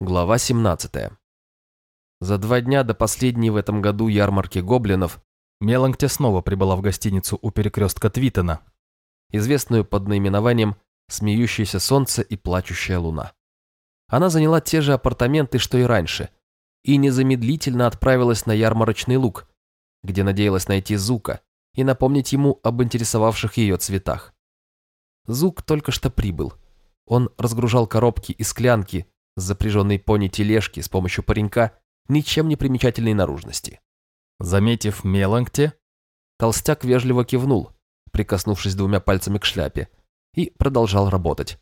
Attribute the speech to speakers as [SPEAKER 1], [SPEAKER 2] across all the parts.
[SPEAKER 1] Глава 17. За два дня до последней в этом году ярмарки гоблинов
[SPEAKER 2] Меланкте снова прибыла в гостиницу у перекрестка Твитона,
[SPEAKER 1] известную под наименованием «Смеющееся солнце и плачущая луна». Она заняла те же апартаменты, что и раньше, и незамедлительно отправилась на ярмарочный луг, где надеялась найти Зука и напомнить ему об интересовавших ее цветах. Зук только что прибыл. Он разгружал коробки и склянки с запряженной пони тележки с помощью паренька ничем не примечательной наружности.
[SPEAKER 2] Заметив Меланкте,
[SPEAKER 1] толстяк вежливо кивнул, прикоснувшись двумя пальцами к шляпе, и продолжал работать.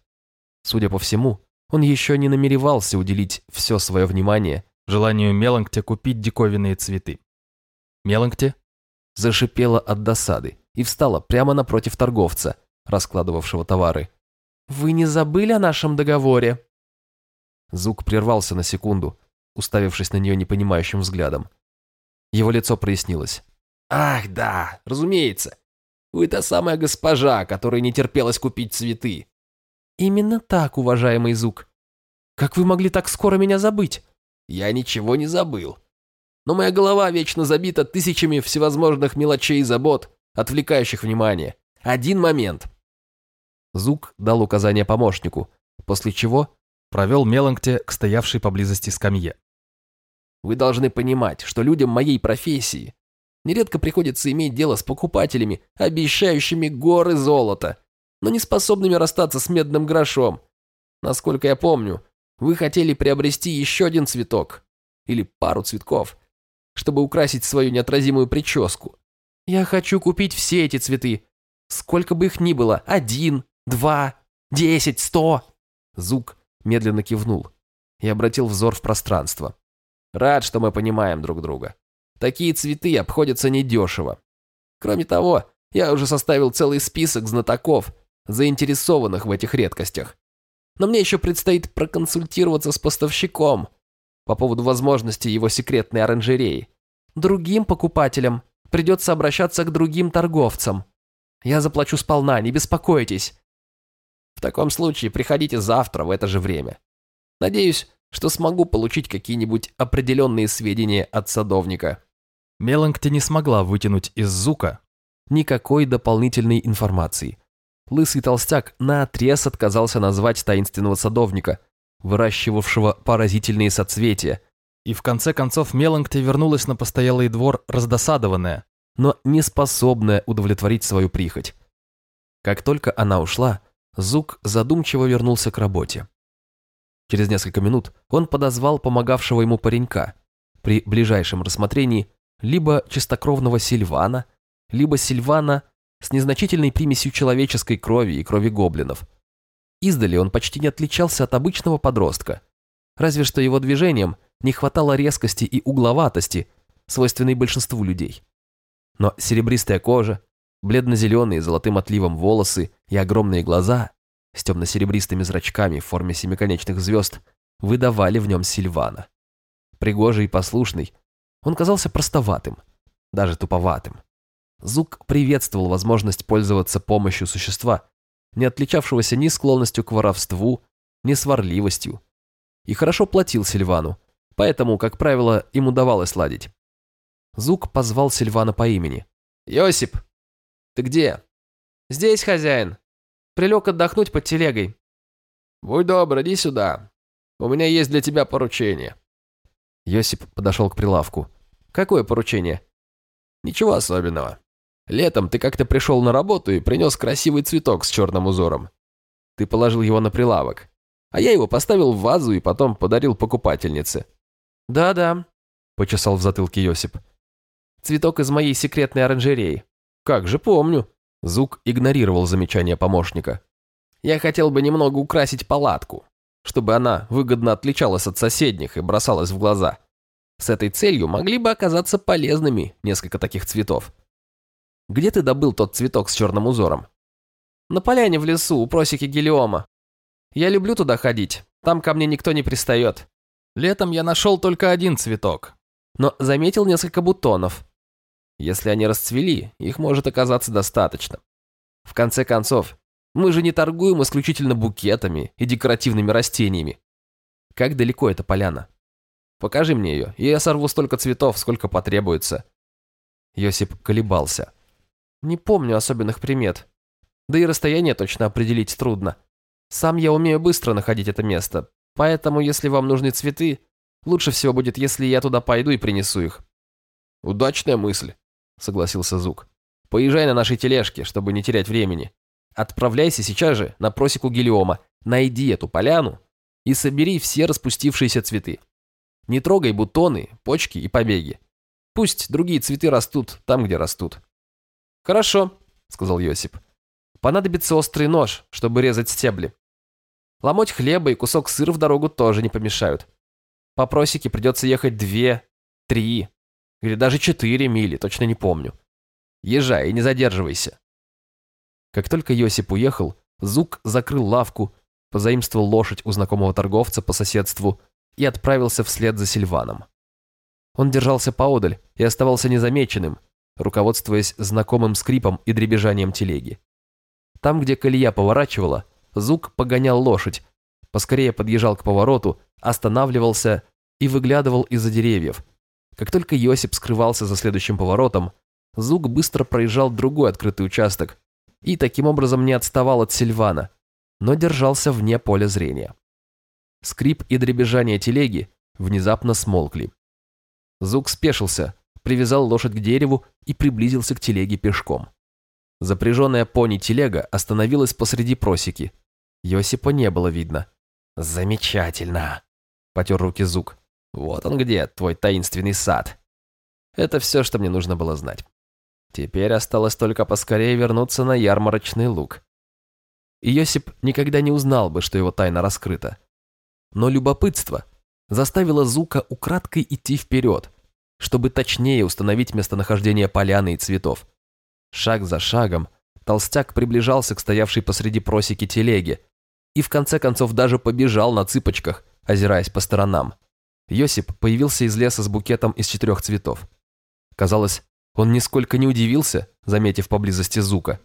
[SPEAKER 1] Судя по всему, он еще не намеревался уделить все свое внимание
[SPEAKER 2] желанию Меланкте купить диковинные цветы. Меланкте
[SPEAKER 1] зашипела от досады и встала прямо напротив торговца, раскладывавшего товары. «Вы не забыли о нашем договоре?» Зук прервался на секунду, уставившись на нее непонимающим взглядом. Его лицо прояснилось. «Ах, да, разумеется. Вы та самая госпожа, которой не терпелось купить цветы». «Именно так, уважаемый Зук. Как вы могли так скоро меня забыть?» «Я ничего не забыл. Но моя голова вечно забита тысячами всевозможных мелочей и забот, отвлекающих внимание. Один момент». Зук дал указание помощнику, после чего
[SPEAKER 2] провел Меланкте к стоявшей поблизости скамье.
[SPEAKER 1] «Вы должны понимать, что людям моей профессии нередко приходится иметь дело с покупателями, обещающими горы золота, но не способными расстаться с медным грошом. Насколько я помню, вы хотели приобрести еще один цветок или пару цветков, чтобы украсить свою неотразимую прическу. Я хочу купить все эти цветы, сколько бы их ни было, один, два, десять, сто». Зук медленно кивнул и обратил взор в пространство. «Рад, что мы понимаем друг друга. Такие цветы обходятся недешево. Кроме того, я уже составил целый список знатоков, заинтересованных в этих редкостях. Но мне еще предстоит проконсультироваться с поставщиком по поводу возможности его секретной оранжереи. Другим покупателям придется обращаться к другим торговцам. Я заплачу сполна, не беспокойтесь. В таком случае приходите завтра в это же время. Надеюсь, что смогу получить какие-нибудь определенные сведения от садовника».
[SPEAKER 2] Меланкти не смогла вытянуть из Зука
[SPEAKER 1] никакой дополнительной информации. Лысый толстяк наотрез отказался назвать таинственного садовника, выращивавшего поразительные соцветия,
[SPEAKER 2] и в конце концов Меланкти вернулась на постоялый двор раздосадованная,
[SPEAKER 1] но не способная удовлетворить свою прихоть. Как только она ушла, Зук задумчиво вернулся к работе. Через несколько минут он подозвал помогавшего ему паренька, при ближайшем рассмотрении либо чистокровного Сильвана, либо Сильвана с незначительной примесью человеческой крови и крови гоблинов. Издали он почти не отличался от обычного подростка, разве что его движениям не хватало резкости и угловатости, свойственной большинству людей. Но серебристая кожа, бледно-зеленые золотым отливом волосы и огромные глаза с темно-серебристыми зрачками в форме семиконечных звезд выдавали в нем Сильвана. Пригожий и послушный, он казался простоватым, даже туповатым. Зук приветствовал возможность пользоваться помощью существа, не отличавшегося ни склонностью к воровству, ни сварливостью, и хорошо платил Сильвану, поэтому, как правило, им удавалось ладить. Зук позвал Сильвана по имени. «Йосип, «Ты где?» «Здесь, хозяин. Прилег отдохнуть под телегой». «Будь добр, иди сюда. У меня есть для тебя поручение». Йосип подошел к прилавку. «Какое поручение?» «Ничего особенного. Летом ты как-то пришел на работу и принес красивый цветок с черным узором. Ты положил его на прилавок, а я его поставил в вазу и потом подарил покупательнице». «Да-да», — почесал в затылке Йосип. «Цветок из моей секретной оранжереи. «Как же помню». Зук игнорировал замечание помощника. «Я хотел бы немного украсить палатку, чтобы она выгодно отличалась от соседних и бросалась в глаза. С этой целью могли бы оказаться полезными несколько таких цветов. Где ты добыл тот цветок с черным узором?» «На поляне в лесу, у просеки гелиома. Я люблю туда ходить, там ко мне никто не пристает. Летом я нашел только один цветок, но заметил несколько бутонов. Если они расцвели, их может оказаться достаточно. В конце концов, мы же не торгуем исключительно букетами и декоративными растениями. Как далеко эта поляна? Покажи мне ее, и я сорву столько цветов, сколько потребуется. Йосип колебался. Не помню особенных примет. Да и расстояние точно определить трудно. Сам я умею быстро находить это место, поэтому если вам нужны цветы, лучше всего будет, если я туда пойду и принесу их. Удачная мысль, согласился Зук. Поезжай на нашей тележке, чтобы не терять времени. Отправляйся сейчас же на просеку гелиома, найди эту поляну и собери все распустившиеся цветы. Не трогай бутоны, почки и побеги. Пусть другие цветы растут там, где растут. Хорошо, сказал Йосип. Понадобится острый нож, чтобы резать стебли. Ломоть хлеба и кусок сыра в дорогу тоже не помешают. По просеке придется ехать две, три или даже четыре мили, точно не помню. Езжай и не задерживайся. Как только Йосип уехал, Зук закрыл лавку, позаимствовал лошадь у знакомого торговца по соседству и отправился вслед за Сильваном. Он держался поодаль и оставался незамеченным, руководствуясь знакомым скрипом и дребезжанием телеги. Там, где колея поворачивала, Зук погонял лошадь, поскорее подъезжал к повороту, останавливался и выглядывал из-за деревьев. Как только Йосип скрывался за следующим поворотом, Зук быстро проезжал другой открытый участок и таким образом не отставал от Сильвана, но держался вне поля зрения. Скрип и дребезжание телеги внезапно смолкли. Зук спешился, привязал лошадь к дереву и приблизился к телеге пешком. Запряженная пони телега остановилась посреди просеки. Йосипа не было видно. «Замечательно!» – потер руки Зук. «Вот он где, твой таинственный сад!» Это все, что мне нужно было знать. Теперь осталось только поскорее вернуться на ярмарочный луг. И Йосип никогда не узнал бы, что его тайна раскрыта. Но любопытство заставило Зука украдкой идти вперед, чтобы точнее установить местонахождение поляны и цветов. Шаг за шагом толстяк приближался к стоявшей посреди просеки телеге и в конце концов даже побежал на цыпочках, озираясь по сторонам. Йосип появился из леса с букетом из четырех цветов. Казалось, он нисколько не удивился, заметив поблизости Зука.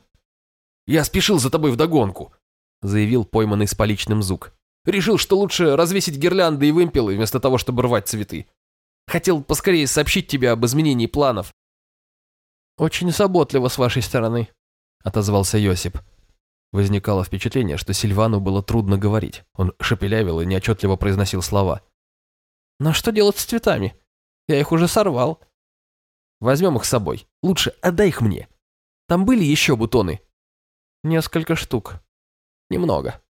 [SPEAKER 1] «Я спешил за тобой вдогонку», — заявил пойманный с поличным Зук. «Решил, что лучше развесить гирлянды и вымпелы, вместо того, чтобы рвать цветы. Хотел поскорее сообщить тебе об изменении планов». «Очень заботливо с вашей стороны», — отозвался Йосип. Возникало впечатление, что Сильвану было трудно говорить. Он шепелявил и неотчетливо произносил слова. «Но что делать с цветами? Я их уже сорвал». «Возьмем их с собой. Лучше отдай их мне. Там были еще бутоны?» «Несколько штук. Немного».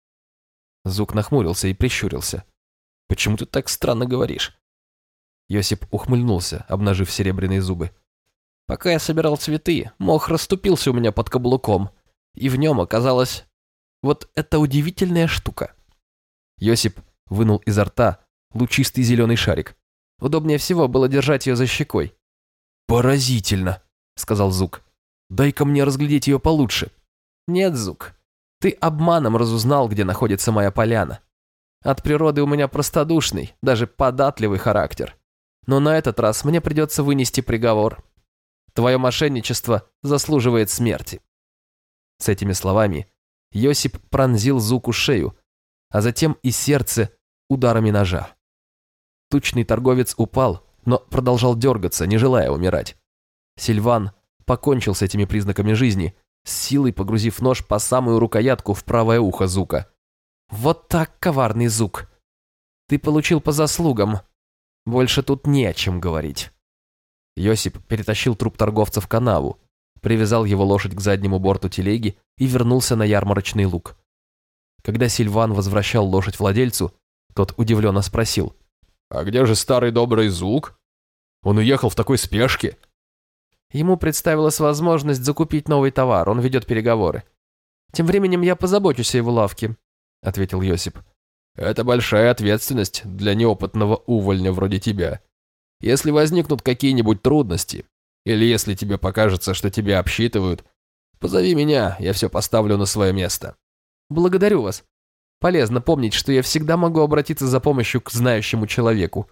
[SPEAKER 1] Зук нахмурился и прищурился. «Почему ты так странно говоришь?» Йосип ухмыльнулся, обнажив серебряные зубы. «Пока я собирал цветы, мох расступился у меня под каблуком, и в нем оказалась вот эта удивительная штука». Йосип вынул изо рта лучистый зеленый шарик. Удобнее всего было держать ее за щекой. «Поразительно», — сказал Зук. «Дай-ка мне разглядеть ее получше». «Нет, Зук, ты обманом разузнал, где находится моя поляна. От природы у меня простодушный, даже податливый характер но на этот раз мне придется вынести приговор. Твое мошенничество заслуживает смерти». С этими словами Йосип пронзил Зуку шею, а затем и сердце ударами ножа. Тучный торговец упал, но продолжал дергаться, не желая умирать. Сильван покончил с этими признаками жизни, с силой погрузив нож по самую рукоятку в правое ухо Зука. «Вот так, коварный Зук! Ты получил по заслугам, больше тут не о чем говорить. Йосип перетащил труп торговца в канаву, привязал его лошадь к заднему борту телеги и вернулся на ярмарочный луг. Когда Сильван возвращал лошадь владельцу, тот удивленно спросил. «А где же старый добрый Зук? Он уехал в такой спешке?» Ему представилась возможность закупить новый товар, он ведет переговоры. «Тем временем я позабочусь о его лавке», — ответил Йосип. Это большая ответственность для неопытного увольня вроде тебя. Если возникнут какие-нибудь трудности, или если тебе покажется, что тебя обсчитывают, позови меня, я все поставлю на свое место. Благодарю вас. Полезно помнить, что я всегда могу обратиться за помощью к знающему человеку.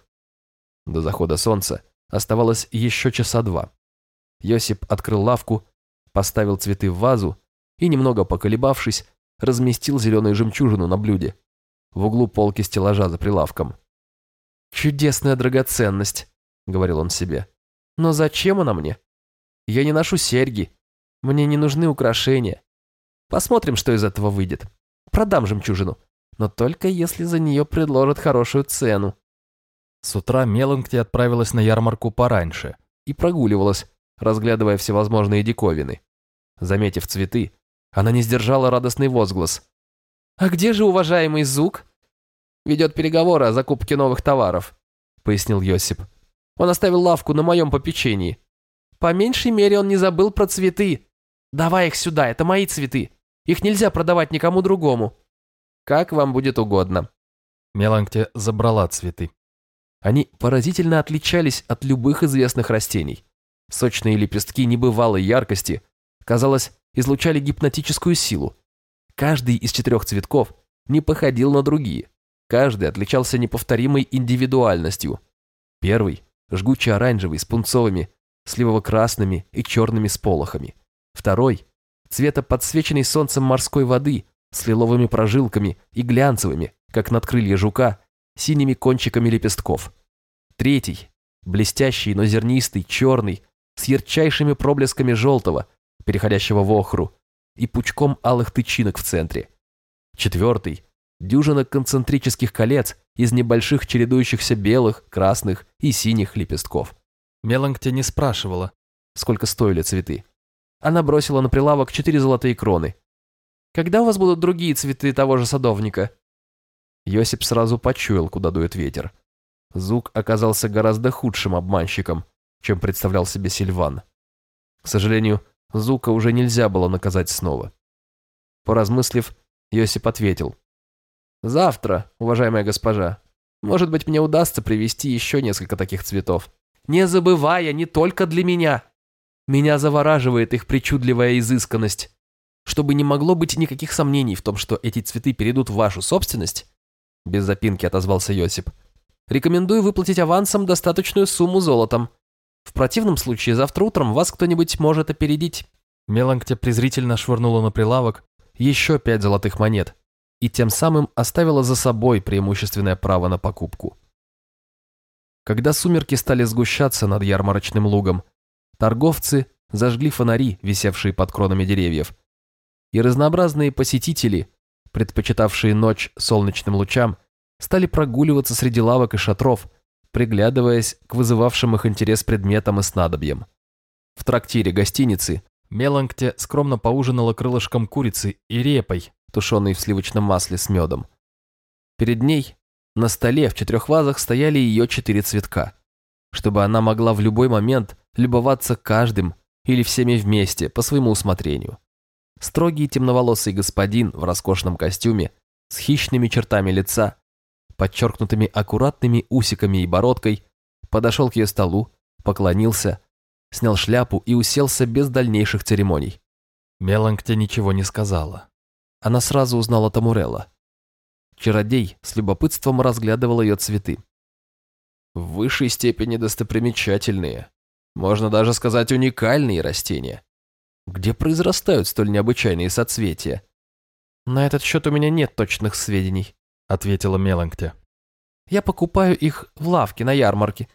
[SPEAKER 1] До захода солнца оставалось еще часа два. Йосип открыл лавку, поставил цветы в вазу и, немного поколебавшись, разместил зеленую жемчужину на блюде. в углу полки стеллажа за прилавком. «Чудесная драгоценность», — говорил он себе. «Но зачем она мне? Я не ношу серьги. Мне не нужны украшения. Посмотрим, что из этого выйдет. Продам жемчужину, но только если за нее предложат хорошую цену».
[SPEAKER 2] С утра Меланкти отправилась на ярмарку пораньше
[SPEAKER 1] и прогуливалась, разглядывая всевозможные диковины. Заметив цветы, она не сдержала радостный возглас. «А где же уважаемый Зук?» «Ведет переговоры о закупке новых товаров», — пояснил Йосип. «Он оставил лавку на моем попечении. По меньшей мере он не забыл про цветы. Давай их сюда, это мои цветы. Их нельзя продавать никому другому. Как вам будет угодно».
[SPEAKER 2] Меланкте забрала цветы.
[SPEAKER 1] Они поразительно отличались от любых известных растений. Сочные лепестки небывалой яркости, казалось, излучали гипнотическую силу. Каждый из четырех цветков не походил на другие. Каждый отличался неповторимой индивидуальностью. Первый – жгуче-оранжевый с пунцовыми, сливово-красными и черными сполохами. Второй – цвета подсвеченной солнцем морской воды с лиловыми прожилками и глянцевыми, как надкрылья жука, синими кончиками лепестков. Третий – блестящий, но зернистый, черный, с ярчайшими проблесками желтого, переходящего в охру, и пучком алых тычинок в центре. Четвертый – дюжина концентрических колец из небольших чередующихся белых, красных и синих лепестков.
[SPEAKER 2] Меланкте не спрашивала,
[SPEAKER 1] сколько стоили цветы. Она бросила на прилавок четыре золотые кроны. «Когда у вас будут другие цветы того же садовника?» Йосип сразу почуял, куда дует ветер. Зук оказался гораздо худшим обманщиком, чем представлял себе Сильван. К сожалению, Зука уже нельзя было наказать снова. Поразмыслив, Йосип ответил. «Завтра, уважаемая госпожа. Может быть, мне удастся привезти еще несколько таких цветов. Не забывая, не только для меня. Меня завораживает их причудливая изысканность. Чтобы не могло быть никаких сомнений в том, что эти цветы перейдут в вашу собственность, без запинки отозвался Йосип. Рекомендую выплатить авансом достаточную сумму золотом. В противном случае завтра утром вас кто-нибудь может опередить».
[SPEAKER 2] Меланктя презрительно швырнула на прилавок
[SPEAKER 1] еще пять золотых монет и тем самым оставила за собой преимущественное право на покупку. Когда сумерки стали сгущаться над ярмарочным лугом, торговцы зажгли фонари, висевшие под кронами деревьев, и разнообразные посетители, предпочитавшие ночь солнечным лучам, стали прогуливаться среди лавок и шатров, приглядываясь к вызывавшим их интерес предметам и снадобьям. В трактире гостиницы
[SPEAKER 2] Меланкте скромно поужинала крылышком курицы и репой,
[SPEAKER 1] тушеной в сливочном масле с медом. Перед ней на столе в четырех вазах стояли ее четыре цветка, чтобы она могла в любой момент любоваться каждым или всеми вместе по своему усмотрению. Строгий темноволосый господин в роскошном костюме с хищными чертами лица подчеркнутыми аккуратными усиками и бородкой, подошел к ее столу, поклонился, снял шляпу и уселся без дальнейших церемоний.
[SPEAKER 2] Меланкте ничего не сказала.
[SPEAKER 1] Она сразу узнала Тамурелла. Чародей с любопытством разглядывал ее цветы. В высшей степени достопримечательные, можно даже сказать уникальные растения. Где произрастают столь необычайные соцветия? На этот счет у меня нет точных сведений
[SPEAKER 2] ответила Меланкте.
[SPEAKER 1] «Я покупаю их в лавке на ярмарке.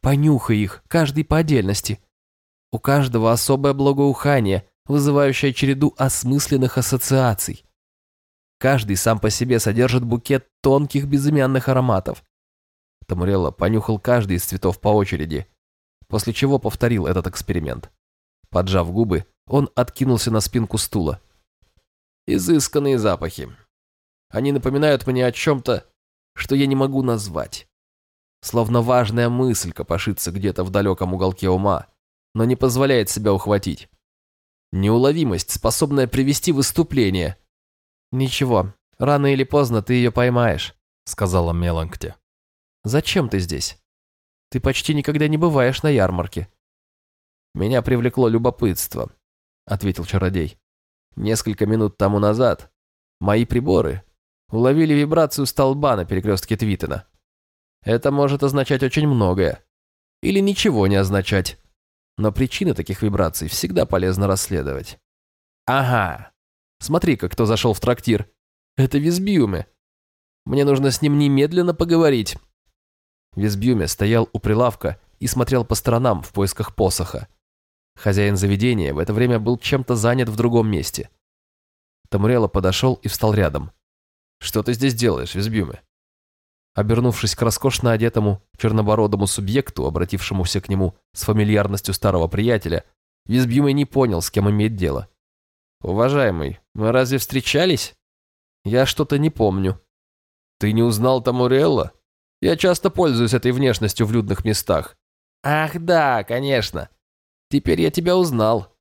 [SPEAKER 1] Понюхай их, каждый по отдельности. У каждого особое благоухание, вызывающее череду осмысленных ассоциаций. Каждый сам по себе содержит букет тонких безымянных ароматов. Тамурелло понюхал каждый из цветов по очереди, после чего повторил этот эксперимент. Поджав губы, он откинулся на спинку стула. Изысканные запахи. Они напоминают мне о чем-то, что я не могу назвать. Словно важная мысль копошится где-то в далеком уголке ума, но не позволяет себя ухватить. Неуловимость, способная привести выступление. «Ничего, рано или поздно ты ее поймаешь», — сказала Меланкте. «Зачем ты здесь? Ты почти никогда не бываешь на ярмарке». «Меня привлекло любопытство», — ответил чародей. «Несколько минут тому назад мои приборы, уловили вибрацию столба на перекрестке Твиттена. Это может означать очень многое. Или ничего не означать. Но причины таких вибраций всегда полезно расследовать. Ага. Смотри-ка, кто зашел в трактир. Это Визбиуме. Мне нужно с ним немедленно поговорить». Визбюме стоял у прилавка и смотрел по сторонам в поисках посоха. Хозяин заведения в это время был чем-то занят в другом месте. Тамурелло подошел и встал рядом. «Что ты здесь делаешь, Визбюме?» Обернувшись к роскошно одетому чернобородому субъекту, обратившемуся к нему с фамильярностью старого приятеля, Визбюме не понял, с кем имеет дело. «Уважаемый, мы разве встречались? Я что-то не помню». «Ты не узнал Тамурелла? Я часто пользуюсь этой внешностью в людных местах». «Ах да, конечно. Теперь я тебя узнал.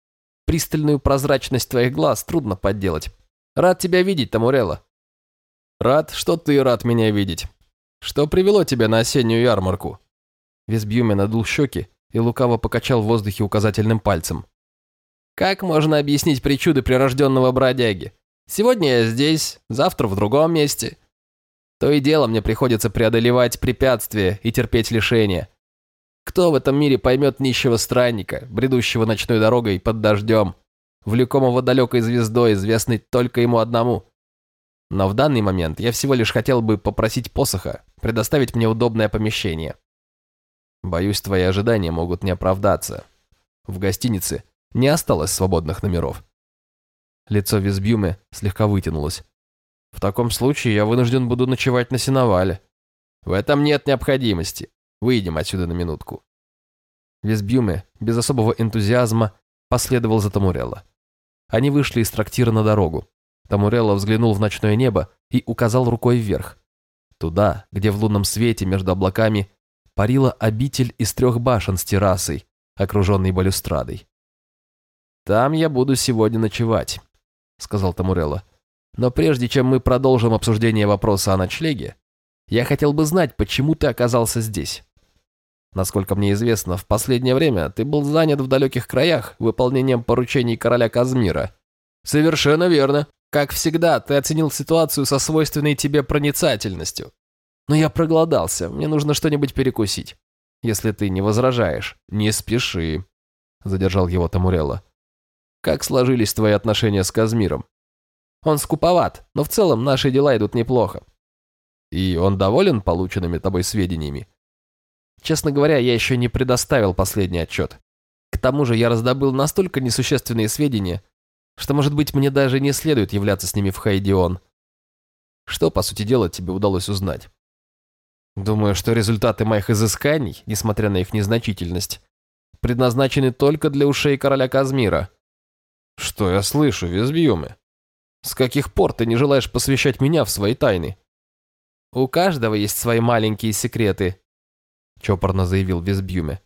[SPEAKER 1] Пристальную прозрачность твоих глаз трудно подделать. Рад тебя видеть, Тамурелла». «Рад, что ты рад меня видеть. Что привело тебя на осеннюю ярмарку?» Весбьюме надул щеки и лукаво покачал в воздухе указательным пальцем. «Как можно объяснить причуды прирожденного бродяги? Сегодня я здесь, завтра в другом месте. То и дело мне приходится преодолевать препятствия и терпеть лишения. Кто в этом мире поймет нищего странника, бредущего ночной дорогой под дождем, влекомого далекой звездой, известной только ему одному? Но в данный момент я всего лишь хотел бы попросить посоха предоставить мне удобное помещение. Боюсь, твои ожидания могут не оправдаться. В гостинице не осталось свободных номеров. Лицо Визбюме слегка вытянулось. В таком случае я вынужден буду ночевать на сеновале. В этом нет необходимости. Выйдем отсюда на минутку. Визбюме без особого энтузиазма последовал за Тамурелло. Они вышли из трактира на дорогу. Тамурелло взглянул в ночное небо и указал рукой вверх. Туда, где в лунном свете между облаками парила обитель из трех башен с террасой, окруженной балюстрадой. «Там я буду сегодня ночевать», — сказал Тамурелло. «Но прежде чем мы продолжим обсуждение вопроса о ночлеге, я хотел бы знать, почему ты оказался здесь. Насколько мне известно, в последнее время ты был занят в далеких краях выполнением поручений короля Казмира». «Совершенно верно», как всегда, ты оценил ситуацию со свойственной тебе проницательностью. Но я проголодался, мне нужно что-нибудь перекусить. Если ты не возражаешь, не спеши, задержал его Тамурелла. Как сложились твои отношения с Казмиром? Он скуповат, но в целом наши дела идут неплохо. И он доволен полученными тобой сведениями? Честно говоря, я еще не предоставил последний отчет. К тому же я раздобыл настолько несущественные сведения, что, может быть, мне даже не следует являться с ними в Хайдион. Что, по сути дела, тебе удалось узнать? Думаю, что результаты моих изысканий, несмотря на их незначительность, предназначены только для ушей короля Казмира. Что я слышу, Визбьюме? С каких пор ты не желаешь посвящать меня в свои тайны? У каждого есть свои маленькие секреты, чопорно заявил Визбьюме.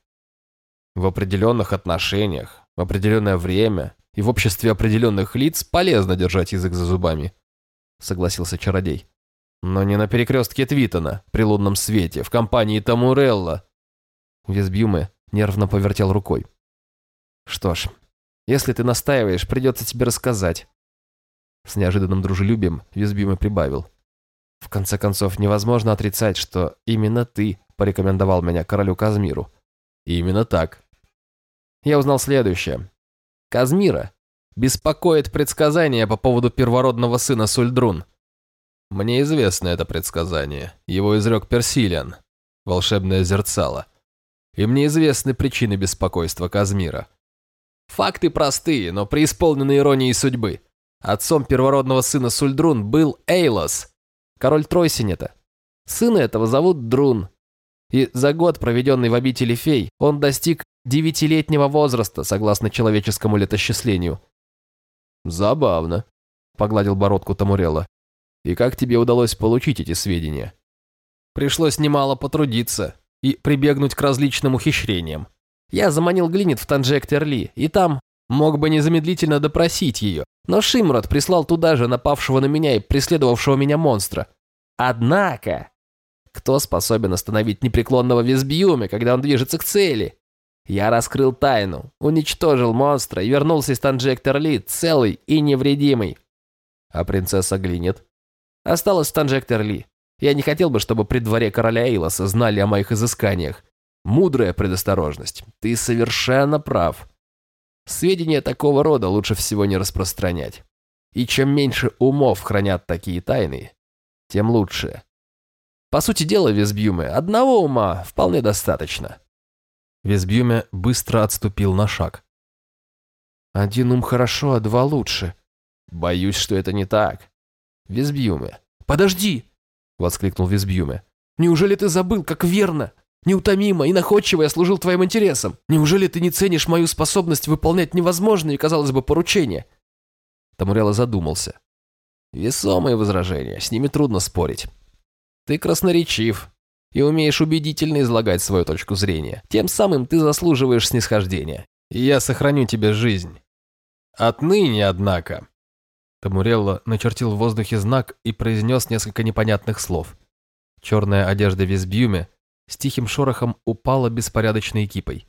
[SPEAKER 1] В определенных отношениях, в определенное время и в обществе определенных лиц полезно держать язык за зубами», — согласился чародей. «Но не на перекрестке Твитона, при лунном свете, в компании Тамурелла». Визбьюме нервно повертел рукой. «Что ж, если ты настаиваешь, придется тебе рассказать». С неожиданным дружелюбием Визбьюме прибавил. «В конце концов, невозможно отрицать, что именно ты порекомендовал меня королю Казмиру». «Именно так». Я узнал следующее. Казмира беспокоит предсказание по поводу первородного сына Сульдрун. Мне известно это предсказание. Его изрек Персилиан, волшебное зерцало. И мне известны причины беспокойства Казмира. Факты простые, но преисполнены иронией судьбы. Отцом первородного сына Сульдрун был Эйлос, король Тройсинета. Сына этого зовут Друн. И за год, проведенный в обители фей, он достиг девятилетнего возраста, согласно человеческому летосчислению. «Забавно», — погладил бородку Тамурелла. «И как тебе удалось получить эти сведения?» «Пришлось немало потрудиться и прибегнуть к различным ухищрениям. Я заманил Глинит в Танжек-Терли, и там мог бы незамедлительно допросить ее, но Шимрот прислал туда же напавшего на меня и преследовавшего меня монстра. Однако, кто способен остановить непреклонного Визбьюме, когда он движется к цели? Я раскрыл тайну, уничтожил монстра и вернулся из Танжектор-Ли целый и невредимый. А принцесса Глинет? Осталась в Танжектор-Ли. Я не хотел бы, чтобы при дворе короля Эйлоса знали о моих изысканиях. Мудрая предосторожность. Ты совершенно прав. Сведения такого рода лучше всего не распространять. И чем меньше умов хранят такие тайны,
[SPEAKER 3] тем лучше. По сути дела, Весбюме, одного ума вполне достаточно.
[SPEAKER 1] Весбюме быстро отступил на шаг.
[SPEAKER 3] Один ум хорошо, а два лучше. Боюсь, что это не так. Весбюме. Подожди! Воскликнул Весбюме. Неужели ты забыл, как верно, неутомимо и находчиво я служил твоим интересам? Неужели ты не ценишь мою способность выполнять невозможные, казалось бы, поручения? Тамурелла задумался. Весомые возражения, с ними трудно спорить. Ты красноречив и умеешь убедительно излагать свою точку зрения. Тем самым ты заслуживаешь снисхождения. Я сохраню тебе жизнь. Отныне, однако...»
[SPEAKER 1] Тамурелло начертил в воздухе знак и произнес несколько непонятных слов. Черная одежда Визбьюме с тихим шорохом упала беспорядочной кипой.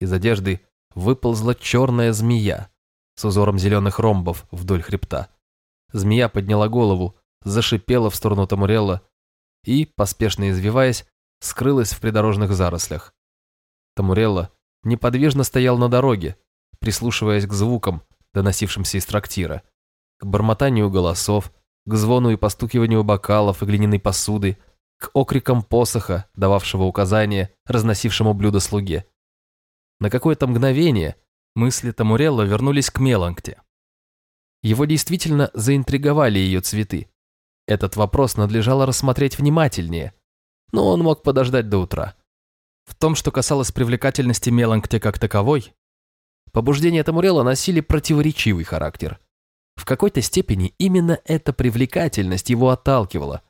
[SPEAKER 1] Из одежды выползла черная змея с узором зеленых ромбов вдоль хребта. Змея подняла голову, зашипела в сторону Тамурелла и, поспешно извиваясь, скрылась в придорожных зарослях. Тамурелла неподвижно стоял на дороге, прислушиваясь к звукам, доносившимся из трактира, к бормотанию голосов, к звону и постукиванию бокалов и глиняной посуды, к окрикам посоха, дававшего указания, разносившему блюдо слуге. На какое-то мгновение мысли Тамурелла вернулись к Меланкте. Его действительно заинтриговали ее цветы. Этот вопрос надлежало рассмотреть внимательнее, но он мог подождать до утра. В том, что касалось привлекательности Меланкте как таковой, побуждения Тамурела носили противоречивый характер. В какой-то степени именно эта привлекательность его отталкивала.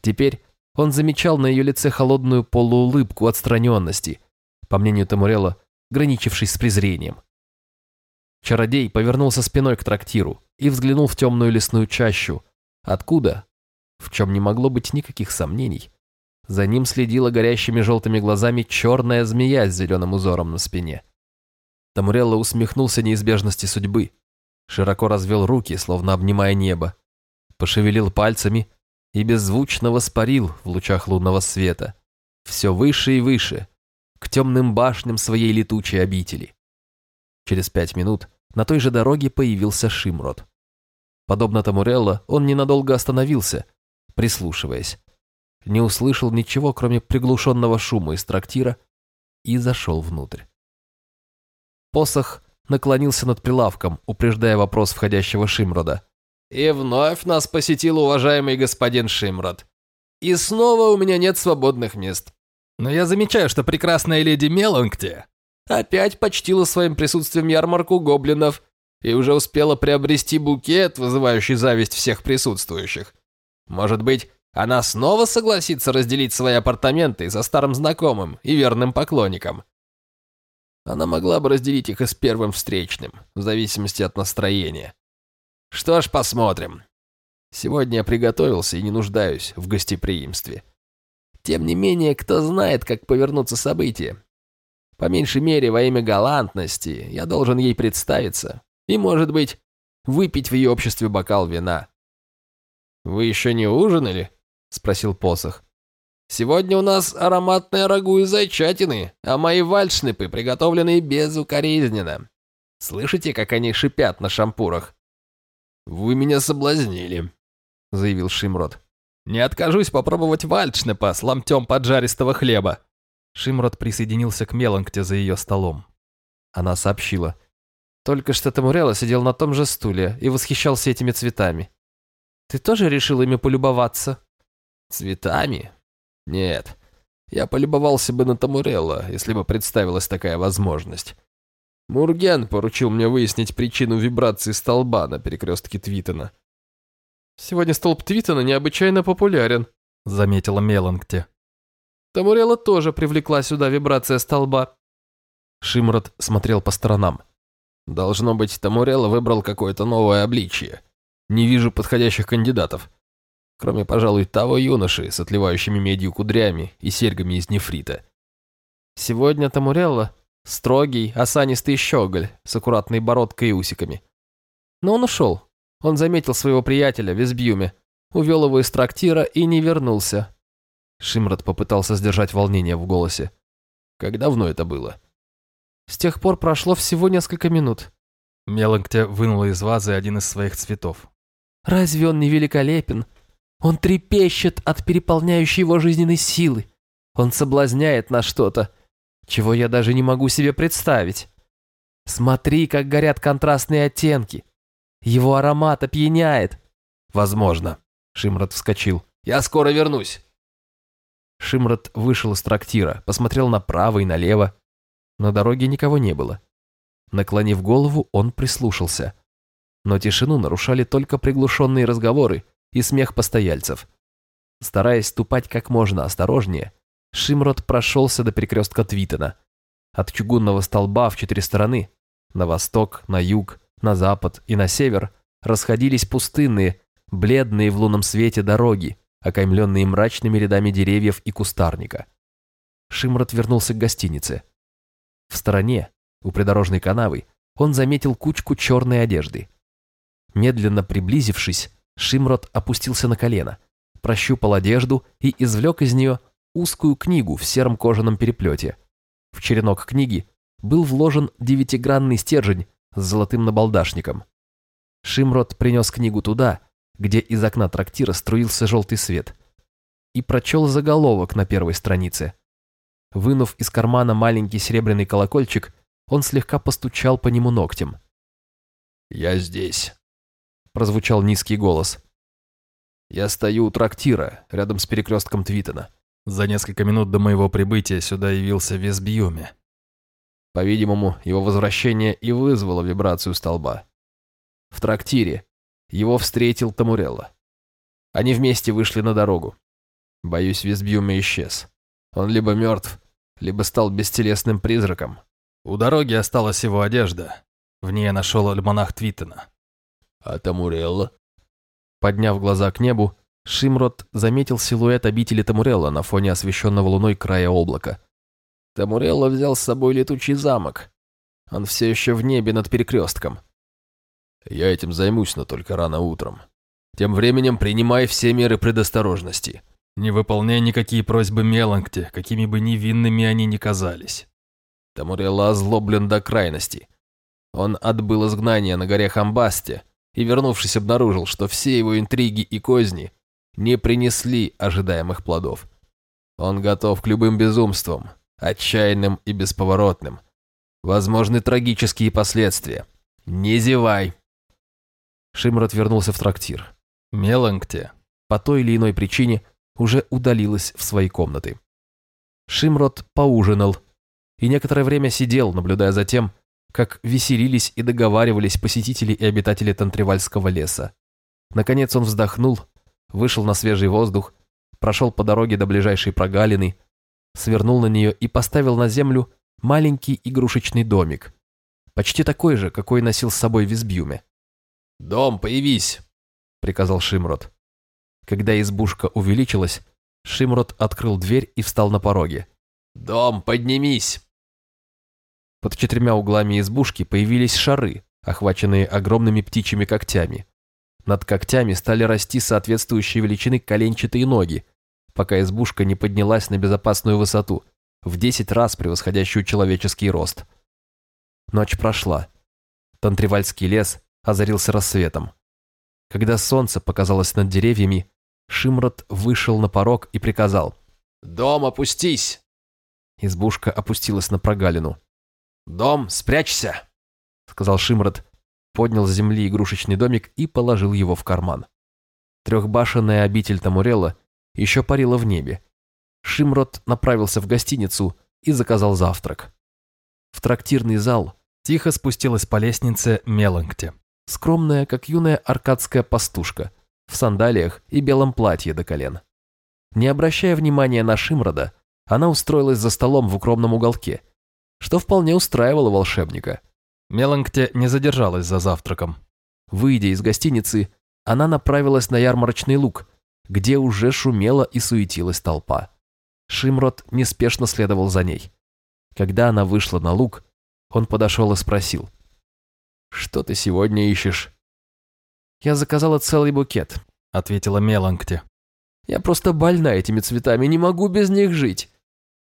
[SPEAKER 1] Теперь он замечал на ее лице холодную полуулыбку отстраненности, по мнению Тамурела, граничившей с презрением. Чародей повернулся спиной к трактиру и взглянул в темную лесную чащу, откуда, в чем не могло быть никаких сомнений. За ним следила горящими желтыми глазами черная змея с зеленым узором на спине. Тамурелло усмехнулся неизбежности судьбы, широко развел руки, словно обнимая небо, пошевелил пальцами и беззвучно воспарил в лучах лунного света, все выше и выше, к темным башням своей летучей обители. Через пять минут на той же дороге появился Шимрод. Подобно Тамурелло, он ненадолго остановился – прислушиваясь. Не услышал ничего, кроме приглушенного шума из трактира, и зашел внутрь. Посох наклонился над прилавком, упреждая вопрос входящего Шимрода. «И вновь нас посетил уважаемый господин Шимрод. И снова у меня нет свободных мест. Но я замечаю, что прекрасная леди Меланкте опять почтила своим присутствием ярмарку гоблинов и уже успела приобрести букет, вызывающий зависть всех присутствующих. Может быть, она снова согласится разделить свои апартаменты со старым знакомым и верным поклонником. Она могла бы разделить их и с первым встречным, в зависимости от настроения. Что ж, посмотрим. Сегодня я приготовился и не нуждаюсь в гостеприимстве. Тем не менее, кто знает, как повернутся события. По меньшей мере, во имя галантности, я должен ей представиться и, может быть, выпить в ее обществе бокал вина. «Вы еще не ужинали?» – спросил посох. «Сегодня у нас ароматное рагу из зайчатины, а мои вальшнепы приготовлены безукоризненно. Слышите, как они шипят на шампурах?» «Вы меня соблазнили», – заявил Шимрот. «Не откажусь попробовать вальшнепа с ломтем поджаристого хлеба». Шимрот присоединился к Меланкте за ее столом. Она сообщила. «Только что Тамурелла сидел на том же стуле и восхищался этими цветами. Ты тоже решил ими полюбоваться? Цветами? Нет. Я полюбовался бы на Тамурелла, если бы представилась такая возможность. Мурген поручил мне выяснить причину вибрации столба на перекрестке Твитона. «Сегодня столб Твитона необычайно популярен», — заметила Меланкте. Тамурелла тоже привлекла сюда вибрация столба. Шимрот смотрел по сторонам. Должно быть, Тамурелла выбрал какое-то новое обличие. Не вижу подходящих кандидатов. Кроме, пожалуй, того юноши с отливающими медью кудрями и серьгами из нефрита. Сегодня Тамурелла – строгий, осанистый щеголь с аккуратной бородкой и усиками. Но он ушел. Он заметил своего приятеля в Избьюме, увел его из трактира и не вернулся. Шимрад попытался сдержать волнение в голосе. Как давно это было? С тех пор прошло всего несколько минут. Меланктя вынула из вазы один из своих цветов. Разве он не великолепен? Он трепещет от переполняющей его жизненной силы. Он соблазняет на что-то, чего я даже не могу себе представить. Смотри, как горят контрастные оттенки. Его аромат опьяняет.
[SPEAKER 2] Возможно. Шимрот вскочил. Я скоро вернусь.
[SPEAKER 1] Шимрот вышел из трактира, посмотрел направо и налево. На дороге никого не было. Наклонив голову, он прислушался. Но тишину нарушали только приглушенные разговоры и смех постояльцев. Стараясь ступать как можно осторожнее, Шимрот прошелся до перекрестка Твитона. От чугунного столба в четыре стороны, на восток, на юг, на запад и на север, расходились пустынные, бледные в лунном свете дороги, окаймленные мрачными рядами деревьев и кустарника. Шимрот вернулся к гостинице. В стороне, у придорожной канавы, он заметил кучку черной одежды. Медленно приблизившись, Шимрот опустился на колено, прощупал одежду и извлек из нее узкую книгу в сером кожаном переплете. В черенок книги был вложен девятигранный стержень с золотым набалдашником. Шимрот принес книгу туда, где из окна трактира струился желтый свет, и прочел заголовок на первой странице. Вынув из кармана маленький серебряный колокольчик, он слегка постучал по нему ногтем.
[SPEAKER 2] «Я здесь», —
[SPEAKER 1] прозвучал низкий голос.
[SPEAKER 2] «Я стою у трактира, рядом с перекрестком Твитона. За несколько минут до моего прибытия сюда явился Весбьюми. По-видимому, его возвращение и вызвало вибрацию столба. В трактире его встретил Тамурелла. Они вместе вышли на дорогу. Боюсь, Весбьюми исчез. Он либо мертв, либо стал бестелесным призраком. У дороги осталась его одежда. В ней я нашел альманах Твитона.
[SPEAKER 1] А Тамурелла? Подняв глаза к небу, Шимрот заметил силуэт обители Тамурелла на фоне освещенного луной края облака. Тамурелла взял с собой летучий замок. Он все еще в небе над перекрестком.
[SPEAKER 2] Я этим займусь, но только рано утром. Тем временем принимай все меры предосторожности. Не выполняй никакие просьбы Меланкте, какими бы невинными они ни казались.
[SPEAKER 1] Тамурелла озлоблен до крайности. Он отбыл изгнание на горе Хамбасте и, вернувшись, обнаружил, что все его интриги и козни не принесли ожидаемых плодов. Он готов к любым безумствам, отчаянным и бесповоротным. Возможны трагические последствия. Не зевай. Шимрот вернулся в трактир.
[SPEAKER 2] Меланкте,
[SPEAKER 1] по той или иной причине, уже удалилась в свои комнаты. Шимрот поужинал и некоторое время сидел, наблюдая за тем, как веселились и договаривались посетители и обитатели Тантривальского леса. Наконец он вздохнул, вышел на свежий воздух, прошел по дороге до ближайшей прогалины, свернул на нее и поставил на землю маленький игрушечный домик, почти такой же, какой носил с собой в Избьюме.
[SPEAKER 2] «Дом, появись!» — приказал Шимрот.
[SPEAKER 1] Когда избушка увеличилась, Шимрот открыл дверь и встал на пороге.
[SPEAKER 2] «Дом, поднимись!»
[SPEAKER 1] Под четырьмя углами избушки появились шары, охваченные огромными птичьими когтями. Над когтями стали расти соответствующие величины коленчатые ноги, пока избушка не поднялась на безопасную высоту, в десять раз превосходящую человеческий рост. Ночь прошла. Тантривальский лес озарился рассветом. Когда солнце показалось над деревьями, Шимрот вышел на порог и приказал.
[SPEAKER 2] «Дом, опустись!»
[SPEAKER 1] Избушка опустилась на прогалину.
[SPEAKER 2] «Дом, спрячься!»
[SPEAKER 1] сказал Шимрот, поднял с земли игрушечный домик и положил его в карман. Трехбашенная обитель Тамурела еще парила в небе. Шимрот направился в гостиницу и заказал завтрак. В трактирный зал тихо спустилась по лестнице Меланкте, скромная, как юная аркадская пастушка, в сандалиях и белом платье до колен. Не обращая внимания на Шимрода, она устроилась за столом в укромном уголке, что вполне устраивало волшебника. Меланкте не задержалась за завтраком. Выйдя из гостиницы, она направилась на ярмарочный луг, где уже шумела и суетилась толпа. Шимрот неспешно следовал за ней. Когда она вышла на луг, он подошел и спросил. «Что ты сегодня ищешь?» «Я заказала целый букет», — ответила Меланкте. «Я просто больна этими цветами, не могу без них жить».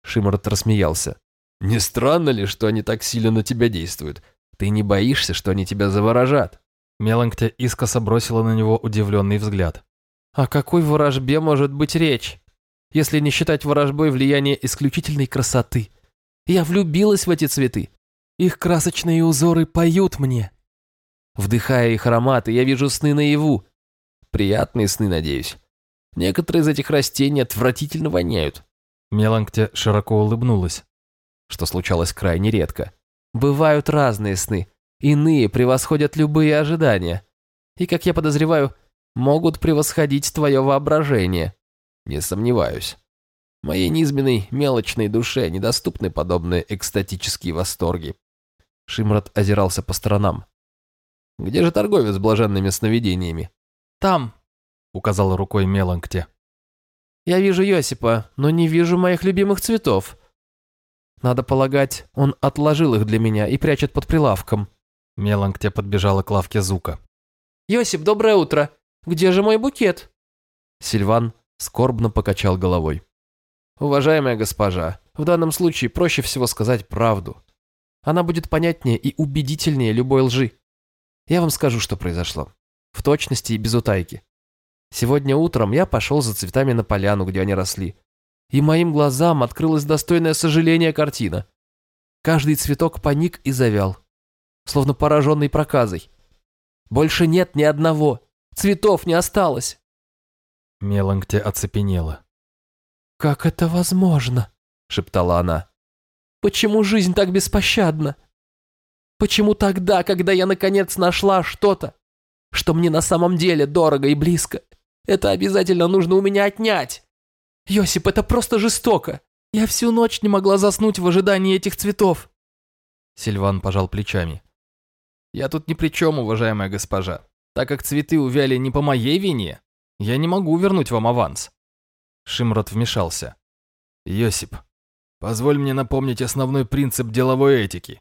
[SPEAKER 1] Шимрот рассмеялся. «Не странно ли, что они так сильно на тебя действуют? Ты не боишься, что они тебя заворожат?» Меланкте искоса бросила на него удивленный взгляд. О какой ворожбе может быть речь, если не считать ворожбой влияние исключительной красоты? Я влюбилась в эти цветы. Их красочные узоры поют мне. Вдыхая их ароматы, я вижу сны наяву. Приятные сны, надеюсь. Некоторые из этих растений отвратительно воняют.
[SPEAKER 2] Меланкте широко улыбнулась.
[SPEAKER 1] Что случалось крайне редко. Бывают разные сны. Иные превосходят любые ожидания. И, как я подозреваю, могут превосходить твое воображение. Не сомневаюсь. Моей низменной, мелочной душе недоступны подобные экстатические восторги. Шимрат озирался по сторонам. «Где же торговец с блаженными сновидениями?»
[SPEAKER 2] «Там», — указала рукой Меланкте.
[SPEAKER 1] «Я вижу Йосипа, но не вижу моих любимых цветов. Надо полагать, он отложил их для меня и прячет под прилавком».
[SPEAKER 2] Меланкте подбежала к лавке Зука.
[SPEAKER 1] «Йосип, доброе утро! Где же мой букет?» Сильван скорбно покачал головой. «Уважаемая госпожа, в данном случае проще всего сказать правду. Она будет понятнее и убедительнее любой лжи. Я вам скажу, что произошло. В точности и без утайки. Сегодня утром я пошел за цветами на поляну, где они росли. И моим глазам открылась достойное сожаление картина. Каждый цветок паник и завял, словно пораженный проказой. Больше нет ни одного. Цветов не осталось.
[SPEAKER 2] Меланкте оцепенела.
[SPEAKER 1] «Как это возможно?» — шептала она. «Почему жизнь так беспощадна? Почему тогда, когда я наконец нашла что-то, что мне на самом деле дорого и близко, это обязательно нужно у меня отнять? Йосип, это просто жестоко. Я всю ночь не могла заснуть в ожидании этих цветов».
[SPEAKER 2] Сильван пожал плечами.
[SPEAKER 1] «Я тут ни при чем, уважаемая госпожа. Так как цветы увяли не по моей вине, я не могу вернуть вам аванс».
[SPEAKER 2] Шимрот вмешался. «Йосип, позволь мне напомнить основной принцип деловой этики.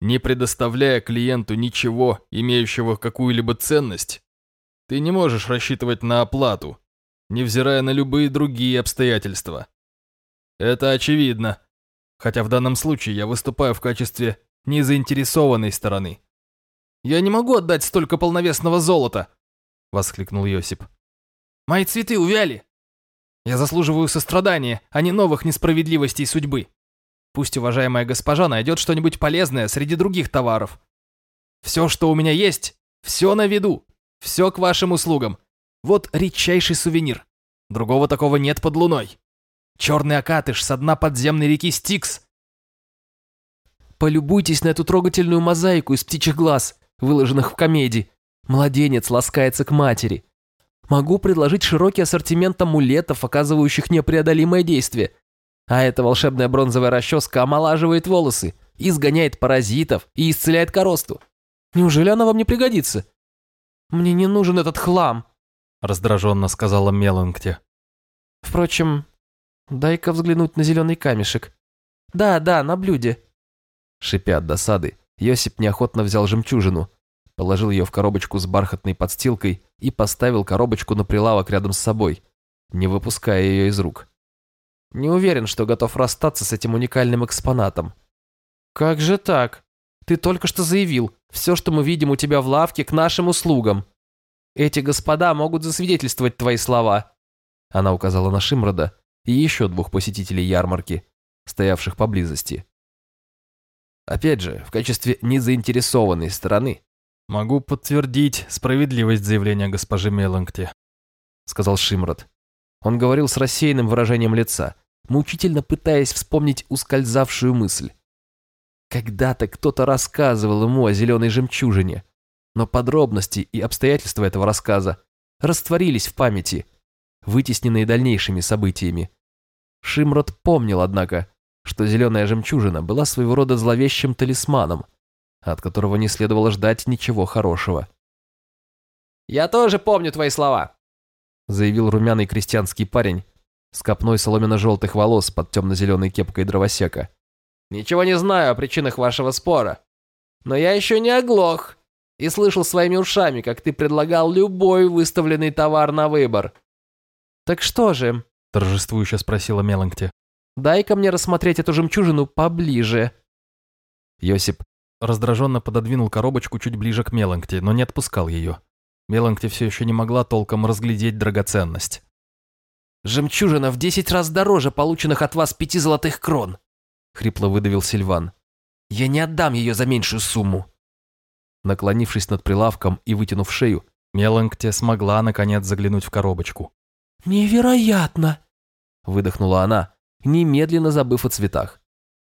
[SPEAKER 2] Не предоставляя клиенту ничего, имеющего какую-либо ценность, ты не можешь рассчитывать на оплату, невзирая на любые другие обстоятельства. Это очевидно, хотя в данном случае я выступаю в качестве незаинтересованной стороны.
[SPEAKER 1] «Я не могу отдать столько полновесного золота!» — воскликнул Йосип. «Мои цветы увяли! Я заслуживаю сострадания, а не новых несправедливостей судьбы!» Пусть уважаемая госпожа найдет что-нибудь полезное среди других товаров. Все, что у меня есть, все на виду, все к вашим услугам. Вот редчайший сувенир. Другого такого нет под луной. Черный окатыш со дна подземной реки Стикс. Полюбуйтесь на эту трогательную мозаику из птичьих глаз, выложенных в комедии. Младенец ласкается к матери. Могу предложить широкий ассортимент амулетов, оказывающих непреодолимое действие. А эта волшебная бронзовая расческа омолаживает волосы, изгоняет паразитов и исцеляет коросту. Неужели она вам не пригодится? Мне не нужен этот хлам,
[SPEAKER 2] раздраженно сказала Меланкте.
[SPEAKER 1] Впрочем, дай-ка взглянуть на зеленый камешек. Да, да, на блюде. Шипя от досады, Йосип неохотно взял жемчужину, положил ее в коробочку с бархатной подстилкой и поставил коробочку на прилавок рядом с собой, не выпуская ее из рук. Не уверен, что готов расстаться с этим уникальным экспонатом. Как же так? Ты только что заявил, все, что мы видим у тебя в лавке, к нашим услугам. Эти господа могут засвидетельствовать твои слова. Она указала на Шимрода и еще двух посетителей ярмарки, стоявших поблизости. Опять же, в качестве незаинтересованной стороны.
[SPEAKER 2] «Могу подтвердить справедливость заявления госпожи Меланкти», — сказал Шимрод.
[SPEAKER 1] Он говорил с рассеянным выражением лица, мучительно пытаясь вспомнить ускользавшую мысль. Когда-то кто-то рассказывал ему о зеленой жемчужине, но подробности и обстоятельства этого рассказа растворились в памяти, вытесненные дальнейшими событиями. Шимрот помнил, однако, что зеленая жемчужина была своего рода зловещим талисманом, от которого не следовало ждать ничего хорошего. «Я тоже помню твои слова», заявил румяный крестьянский парень с копной соломенно-желтых волос под темно-зеленой кепкой дровосека. «Ничего не знаю о причинах вашего спора, но я еще не оглох и слышал своими ушами, как ты предлагал любой выставленный товар на выбор». «Так что же?»
[SPEAKER 2] – торжествующе спросила Меланкти.
[SPEAKER 1] «Дай-ка мне рассмотреть эту жемчужину поближе».
[SPEAKER 2] Йосип раздраженно пододвинул коробочку чуть ближе к Меланкти, но не отпускал ее. Меланкти все еще не могла толком разглядеть драгоценность.
[SPEAKER 1] «Жемчужина в десять раз дороже полученных от вас пяти золотых крон», — хрипло выдавил Сильван. «Я не отдам ее за меньшую сумму».
[SPEAKER 2] Наклонившись над прилавком и вытянув шею, Меланкте смогла, наконец, заглянуть в коробочку.
[SPEAKER 1] «Невероятно!» — выдохнула она, немедленно забыв о цветах.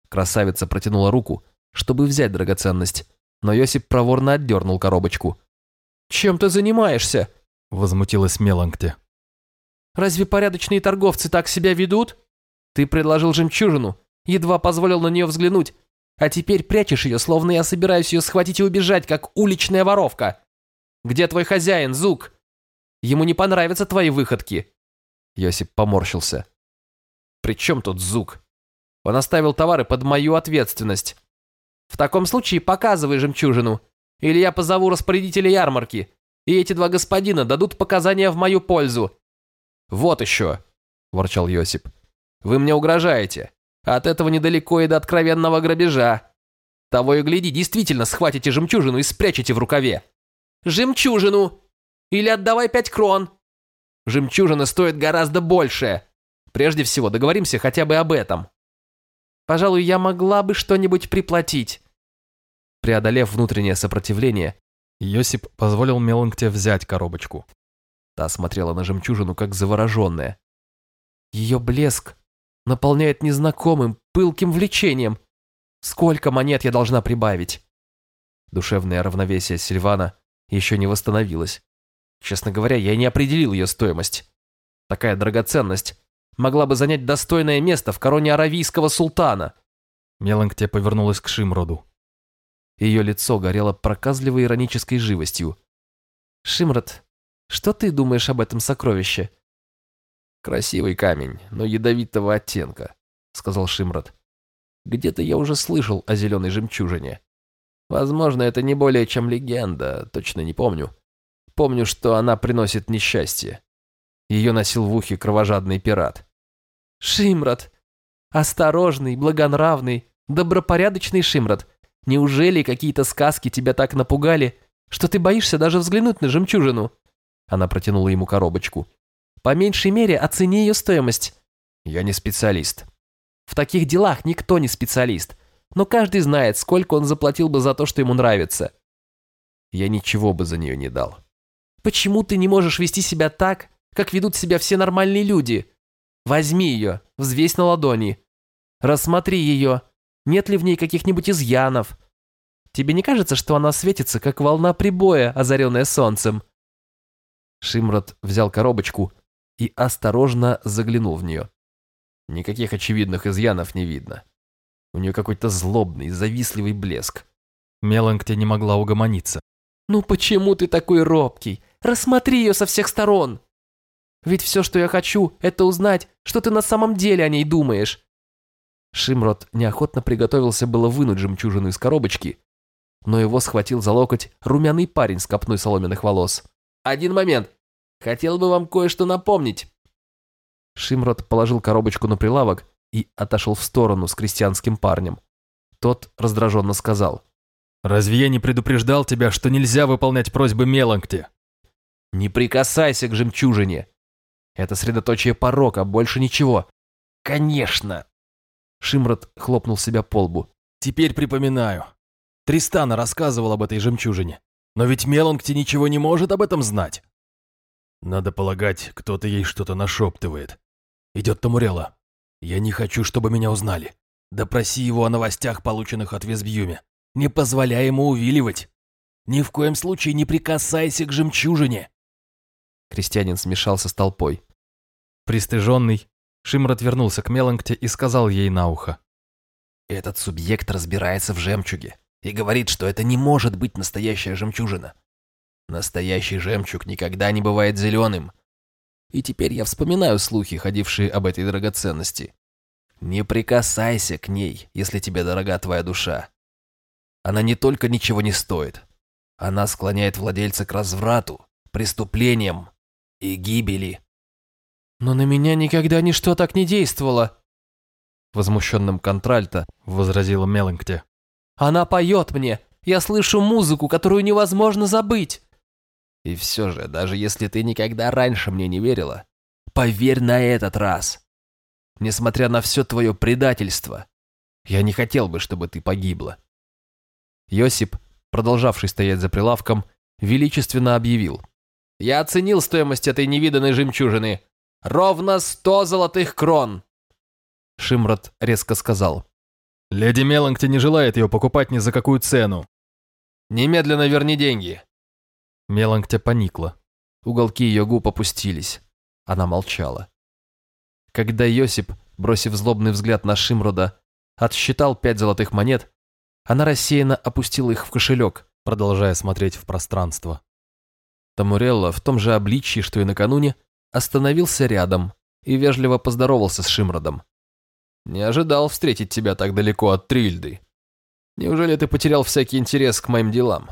[SPEAKER 1] Красавица протянула руку, чтобы взять драгоценность, но Йосип проворно отдернул коробочку. «Чем ты занимаешься?»
[SPEAKER 2] — возмутилась Меланкте.
[SPEAKER 1] «Разве порядочные торговцы так себя ведут? Ты предложил жемчужину, едва позволил на нее взглянуть, а теперь прячешь ее, словно я собираюсь ее схватить и убежать, как уличная воровка. Где твой хозяин, Зук? Ему не понравятся твои выходки». Йосип поморщился. «При чем тут Зук? Он оставил товары под мою ответственность. В таком случае показывай жемчужину, или я позову распорядителя ярмарки, и эти два господина дадут показания в мою пользу. Вот еще, ворчал Йосип. Вы мне угрожаете. От этого недалеко и до откровенного грабежа. Того и гляди, действительно схватите жемчужину и спрячете в рукаве. Жемчужину! Или отдавай пять крон. Жемчужина стоит гораздо больше. Прежде всего, договоримся хотя бы об этом. Пожалуй, я могла бы что-нибудь приплатить. Преодолев внутреннее сопротивление,
[SPEAKER 2] Йосип позволил Меланкте взять коробочку.
[SPEAKER 1] Та смотрела на жемчужину, как завороженная. Ее блеск наполняет незнакомым, пылким влечением. Сколько монет я должна прибавить? Душевное равновесие Сильвана еще не восстановилось. Честно говоря, я не определил ее стоимость. Такая драгоценность могла бы занять достойное место в короне аравийского султана.
[SPEAKER 2] Меланкте повернулась к Шимроду.
[SPEAKER 1] Ее лицо горело проказливой иронической живостью. «Шимрод, что ты думаешь об этом сокровище?» «Красивый камень, но ядовитого оттенка», — сказал Шимрод. «Где-то я уже слышал о зеленой жемчужине. Возможно, это не более чем легенда, точно не помню. Помню, что она приносит несчастье. Ее носил в ухе кровожадный пират. «Шимрад! Осторожный, благонравный, добропорядочный Шимрад! Неужели какие-то сказки тебя так напугали, что ты боишься даже взглянуть на жемчужину?» Она протянула ему коробочку. «По меньшей мере оцени ее стоимость». «Я не специалист». «В таких делах никто не специалист, но каждый знает, сколько он заплатил бы за то, что ему нравится». «Я ничего бы за нее не дал». «Почему ты не можешь вести себя так, как ведут себя все нормальные люди. Возьми ее, взвесь на ладони. Рассмотри ее. Нет ли в ней каких-нибудь изъянов? Тебе не кажется, что она светится, как волна прибоя, озаренная солнцем?» Шимрот взял коробочку и осторожно заглянул в нее. Никаких очевидных изъянов не видно. У нее какой-то злобный, завистливый блеск.
[SPEAKER 2] Меланкте не могла угомониться.
[SPEAKER 1] «Ну почему ты такой робкий? Рассмотри ее со всех сторон!» Ведь все, что я хочу, это узнать, что ты на самом деле о ней думаешь». Шимрот неохотно приготовился было вынуть жемчужину из коробочки, но его схватил за локоть румяный парень с копной соломенных волос. «Один момент. Хотел бы вам кое-что напомнить». Шимрот положил коробочку на прилавок и отошел в сторону с крестьянским парнем. Тот раздраженно сказал.
[SPEAKER 2] «Разве я не предупреждал тебя, что нельзя выполнять просьбы Меланкти?»
[SPEAKER 1] «Не прикасайся к жемчужине. Это средоточие порока, больше ничего. Конечно. Шимрот хлопнул себя по лбу.
[SPEAKER 2] Теперь припоминаю. Тристана рассказывал об этой жемчужине. Но ведь Меланкти ничего не может об этом знать. Надо полагать, кто-то ей что-то нашептывает. Идет Тамурела. Я не хочу, чтобы меня узнали. Допроси его о новостях, полученных от Весбьюме. Не позволяй ему увиливать. Ни в коем случае не прикасайся к жемчужине.
[SPEAKER 1] Крестьянин смешался с толпой.
[SPEAKER 2] Пристыженный, Шимр отвернулся к Меланкте и сказал ей на ухо.
[SPEAKER 1] «Этот субъект разбирается в жемчуге и говорит, что это не может быть настоящая жемчужина. Настоящий жемчуг никогда не бывает зеленым. И теперь я вспоминаю слухи, ходившие об этой драгоценности. Не прикасайся к ней, если тебе дорога твоя душа. Она не только ничего не стоит, она склоняет владельца к разврату, преступлениям и гибели. Но на меня никогда ничто так не действовало. Возмущенным контральто возразила Меланкте. Она поет мне. Я слышу музыку, которую невозможно забыть. И все же, даже если ты никогда раньше мне не верила, поверь на этот раз. Несмотря на все твое предательство, я не хотел бы, чтобы ты погибла. Йосип, продолжавший стоять за прилавком, величественно объявил. «Я оценил стоимость этой невиданной жемчужины. Ровно сто золотых крон!» Шимрот резко сказал.
[SPEAKER 2] «Леди Меланкти не желает ее покупать ни за какую цену».
[SPEAKER 1] «Немедленно верни деньги!»
[SPEAKER 2] Меланктя поникла.
[SPEAKER 1] Уголки ее губ опустились. Она молчала. Когда Йосип, бросив злобный взгляд на Шимрода, отсчитал пять золотых монет, она рассеянно опустила их в кошелек, продолжая смотреть в пространство. Тамурелла в том же обличье, что и накануне, остановился рядом и вежливо поздоровался с Шимродом. «Не ожидал встретить тебя так далеко от Трильды. Неужели ты потерял всякий интерес к моим делам?»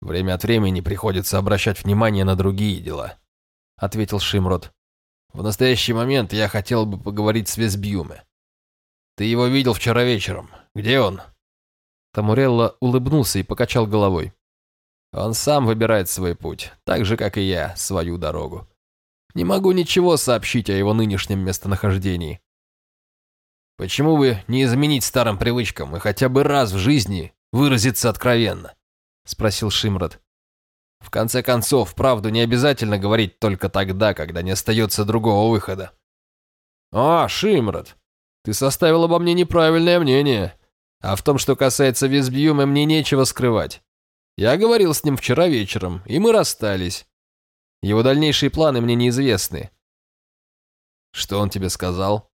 [SPEAKER 1] «Время от времени приходится обращать внимание на другие дела», — ответил Шимрод. «В настоящий момент я хотел бы поговорить с Весбьюме. Ты его видел вчера вечером. Где он?» Тамурелла улыбнулся и покачал головой. «Он сам выбирает свой путь, так же, как и я, свою дорогу. Не могу ничего сообщить о его нынешнем местонахождении. Почему бы не изменить старым привычкам и хотя бы раз в жизни выразиться откровенно?» – спросил Шимрад. «В конце концов, правду не обязательно говорить только тогда, когда не остается другого выхода». «А, Шимрад, ты составил обо мне неправильное мнение. А в том, что касается Визбьюма, мне нечего скрывать. Я говорил с ним вчера вечером, и мы расстались. Его дальнейшие планы мне неизвестны. Что он тебе сказал?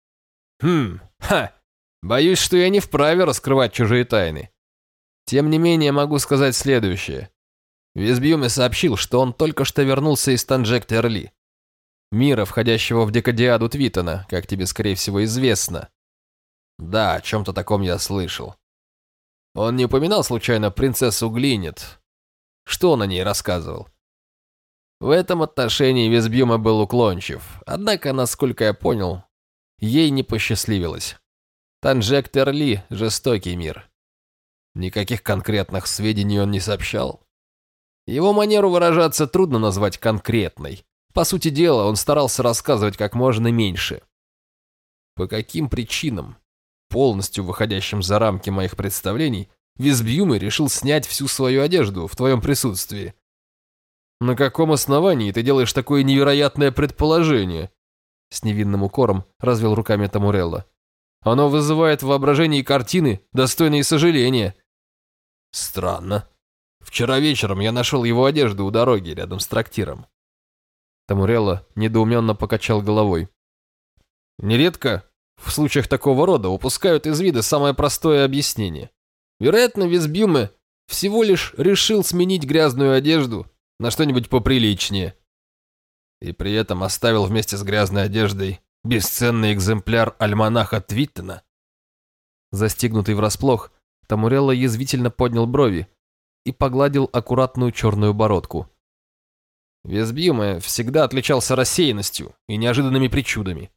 [SPEAKER 1] Хм, ха, боюсь, что я не вправе раскрывать чужие тайны. Тем не менее, могу сказать следующее. Визбьюме сообщил, что он только что вернулся из Танджек-Терли. Мира, входящего в декадиаду Твитона, как тебе, скорее всего, известно. Да, о чем-то таком я слышал. Он не упоминал случайно принцессу Глинет. Что он о ней рассказывал? В этом отношении Визбьюма был уклончив, однако, насколько я понял, ей не посчастливилось. Танжек Терли – жестокий мир. Никаких конкретных сведений он не сообщал. Его манеру выражаться трудно назвать конкретной. По сути дела, он старался рассказывать как можно меньше. По каким причинам? полностью выходящим за рамки моих представлений, Визбьюмы решил снять всю свою одежду в твоем присутствии. На каком основании ты делаешь такое невероятное предположение? С невинным укором развел руками Тамурелла. Оно вызывает в воображении картины, достойные сожаления. Странно. Вчера вечером я нашел его одежду у дороги рядом с трактиром. Тамурелла недоуменно покачал головой. Нередко в случаях такого рода упускают из вида самое простое объяснение. Вероятно, Визбюме всего лишь решил сменить грязную одежду на что-нибудь поприличнее. И при этом оставил вместе с грязной одеждой бесценный экземпляр альманаха Твиттена. Застигнутый врасплох, Тамурелла язвительно поднял брови и погладил аккуратную черную бородку. Весбьюме всегда отличался рассеянностью и неожиданными причудами.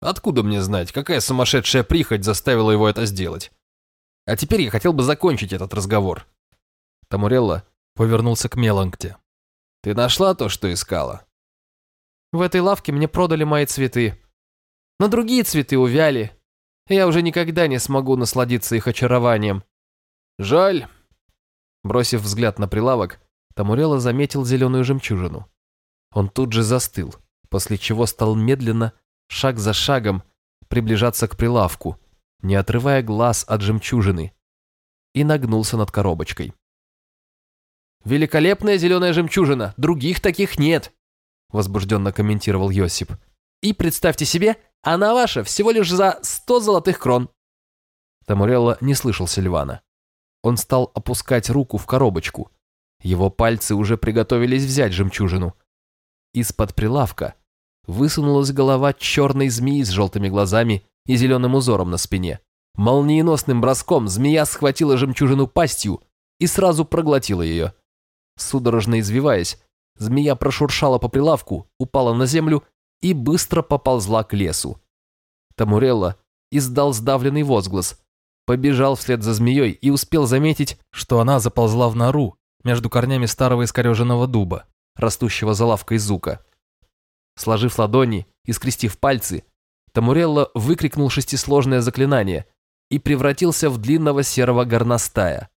[SPEAKER 1] Откуда мне знать, какая сумасшедшая прихоть заставила его это сделать? А теперь я хотел бы закончить этот разговор. Тамурелла повернулся к Меланкте. Ты нашла то, что искала? В этой лавке мне продали мои цветы. Но другие цветы увяли. Я уже никогда не смогу насладиться их очарованием. Жаль. Бросив взгляд на прилавок, Тамурелла заметил зеленую жемчужину. Он тут же застыл, после чего стал медленно шаг за шагом приближаться к прилавку, не отрывая глаз от жемчужины, и нагнулся над коробочкой. «Великолепная зеленая жемчужина! Других таких нет!» возбужденно комментировал Йосип. «И представьте себе, она ваша всего лишь за сто золотых крон!» Тамурелла не слышал Сильвана. Он стал опускать руку в коробочку. Его пальцы уже приготовились взять жемчужину. Из-под прилавка высунулась голова черной змеи с желтыми глазами и зеленым узором на спине. Молниеносным броском змея схватила жемчужину пастью и сразу проглотила ее. Судорожно извиваясь, змея прошуршала по прилавку, упала на землю и быстро поползла к лесу. Тамурелла издал сдавленный возглас, побежал вслед за змеей и успел заметить, что она заползла в нору, между корнями старого искореженного дуба, растущего за лавкой зука. Сложив ладони и скрестив пальцы, Тамурелло выкрикнул шестисложное заклинание и превратился в длинного серого горностая.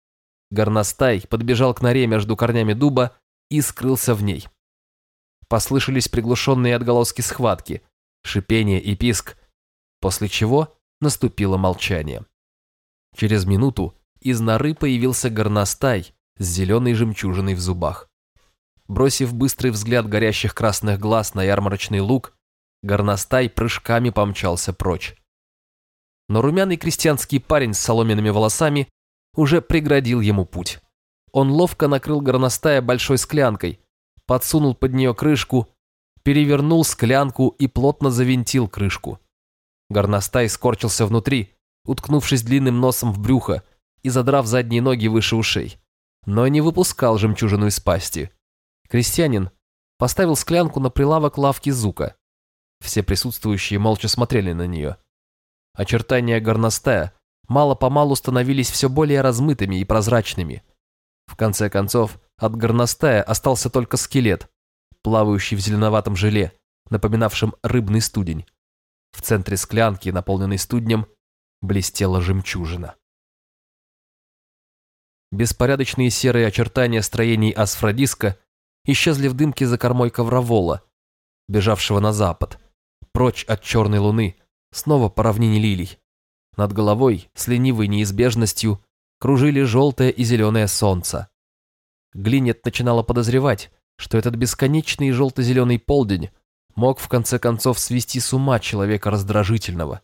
[SPEAKER 1] Горностай подбежал к норе между корнями дуба и скрылся в ней. Послышались приглушенные отголоски схватки, шипение и писк, после чего наступило молчание. Через минуту из норы появился горностай с зеленой жемчужиной в зубах. Бросив быстрый взгляд горящих красных глаз на ярмарочный лук, горностай прыжками помчался прочь. Но румяный крестьянский парень с соломенными волосами уже преградил ему путь. Он ловко накрыл горностая большой склянкой, подсунул под нее крышку, перевернул склянку и плотно завинтил крышку. Горностай скорчился внутри, уткнувшись длинным носом в брюхо и задрав задние ноги выше ушей, но не выпускал жемчужину из пасти. Крестьянин поставил склянку на прилавок лавки Зука. Все присутствующие молча смотрели на нее. Очертания горностая мало-помалу становились все более размытыми и прозрачными. В конце концов, от горностая остался только скелет, плавающий в зеленоватом желе, напоминавшем рыбный студень. В центре склянки, наполненной студнем, блестела жемчужина. Беспорядочные серые очертания строений асфродиска исчезли в дымке за кормой ковровола, бежавшего на запад, прочь от черной луны, снова по равнине лилий. Над головой, с ленивой неизбежностью, кружили желтое и зеленое солнце. Глинет начинала подозревать, что этот бесконечный желто-зеленый полдень мог в конце концов свести с ума человека раздражительного.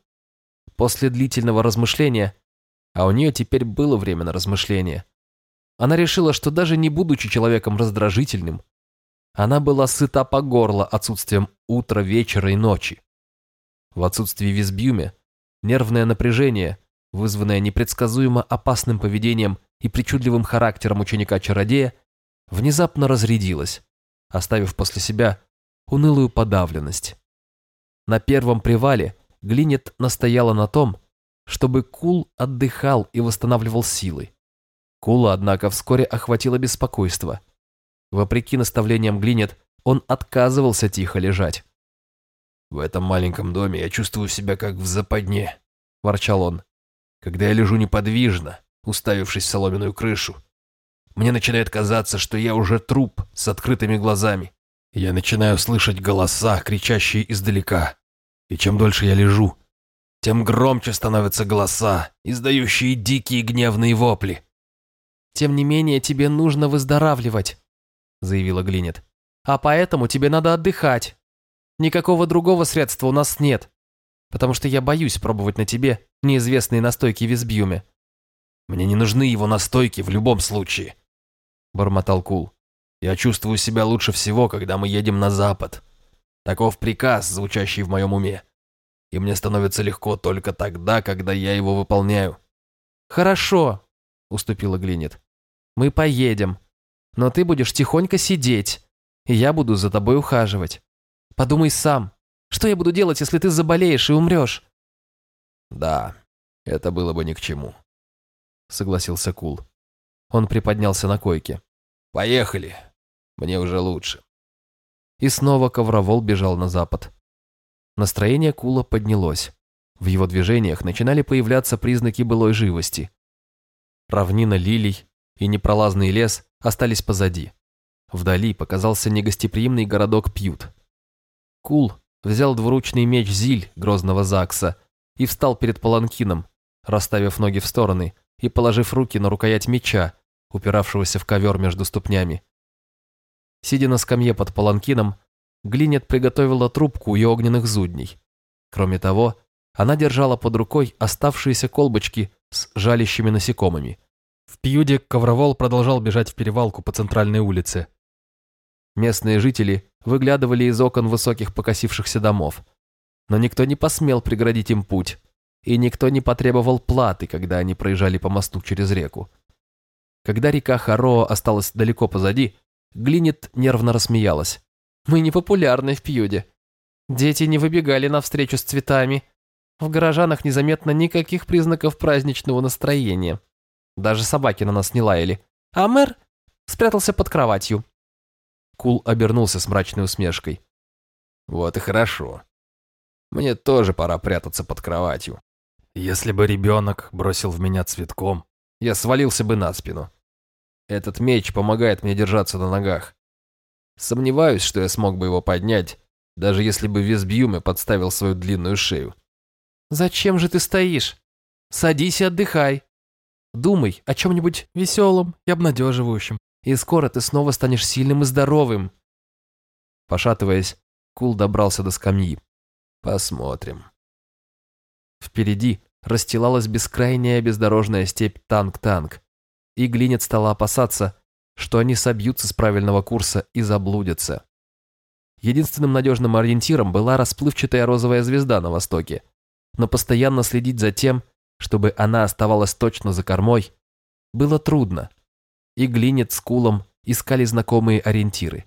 [SPEAKER 1] После длительного размышления, а у нее теперь было время на размышления, она решила, что даже не будучи человеком раздражительным, она была сыта по горло отсутствием утра, вечера и ночи. В отсутствии Визбюме нервное напряжение, вызванное непредсказуемо опасным поведением и причудливым характером ученика-чародея, внезапно разрядилось, оставив после себя унылую подавленность. На первом привале Глинет настояла на том, чтобы Кул отдыхал и восстанавливал силы. Кула, однако, вскоре охватило беспокойство. Вопреки наставлениям Глинет, он отказывался тихо лежать.
[SPEAKER 4] «В этом маленьком доме я чувствую себя как в западне», – ворчал он. «Когда я лежу неподвижно, уставившись в соломенную крышу, мне начинает казаться, что я уже труп с открытыми глазами. Я начинаю слышать голоса, кричащие издалека. И чем дольше я лежу, тем громче становятся голоса, издающие дикие гневные вопли.
[SPEAKER 1] «Тем не менее, тебе нужно выздоравливать», — заявила Глинет. «А поэтому тебе надо отдыхать. Никакого другого средства у нас нет, потому что я боюсь пробовать на тебе неизвестные настойки визбьюме».
[SPEAKER 4] «Мне не нужны его настойки в любом случае», — бормотал Кул. Я чувствую себя лучше всего, когда мы едем на запад. Таков приказ, звучащий в моем уме. И мне становится легко только тогда, когда я его выполняю.
[SPEAKER 1] «Хорошо», — уступила Глинет. «Мы поедем. Но ты будешь тихонько сидеть, и я буду за тобой ухаживать. Подумай сам, что я буду делать, если ты заболеешь и умрешь?»
[SPEAKER 4] «Да, это было бы ни к чему», — согласился Кул.
[SPEAKER 1] Он приподнялся на койке.
[SPEAKER 4] «Поехали. Мне уже лучше.
[SPEAKER 1] И снова ковровол бежал на запад. Настроение Кула поднялось. В его движениях начинали появляться признаки былой живости. Равнина лилий и непролазный лес остались позади. Вдали показался негостеприимный городок Пьют. Кул взял двуручный меч Зиль грозного Закса и встал перед паланкином, расставив ноги в стороны и положив руки на рукоять меча, упиравшегося в ковер между ступнями. Сидя на скамье под паланкином, Глинет приготовила трубку и огненных зудней. Кроме того, она держала под рукой оставшиеся колбочки с жалящими насекомыми. В Пьюде ковровол продолжал бежать в перевалку по центральной улице. Местные жители выглядывали из окон высоких покосившихся домов. Но никто не посмел преградить им путь, и никто не потребовал платы, когда они проезжали по мосту через реку. Когда река Хароа осталась далеко позади, Глинет нервно рассмеялась. «Мы не популярны в Пьюде. Дети не выбегали навстречу с цветами. В горожанах незаметно никаких признаков праздничного настроения. Даже собаки на нас не лаяли. А мэр Спрятался под кроватью».
[SPEAKER 2] Кул обернулся с мрачной усмешкой. «Вот и хорошо. Мне тоже пора прятаться под кроватью. Если бы ребенок бросил в меня цветком, я свалился бы на спину. Этот меч помогает мне держаться на ногах. Сомневаюсь, что я смог бы его поднять, даже если бы Весбьюме подставил свою длинную шею.
[SPEAKER 1] «Зачем же ты стоишь? Садись и отдыхай. Думай о чем-нибудь веселом и обнадеживающем, и скоро ты снова станешь сильным и здоровым».
[SPEAKER 2] Пошатываясь, Кул добрался до скамьи. «Посмотрим». Впереди расстилалась бескрайняя бездорожная степь Танк-Танк, и Глинет стала опасаться, что они собьются с правильного курса и заблудятся. Единственным надежным ориентиром была расплывчатая розовая звезда на востоке, но постоянно следить за тем, чтобы она оставалась точно за кормой, было трудно, и Глинет с Кулом искали знакомые ориентиры.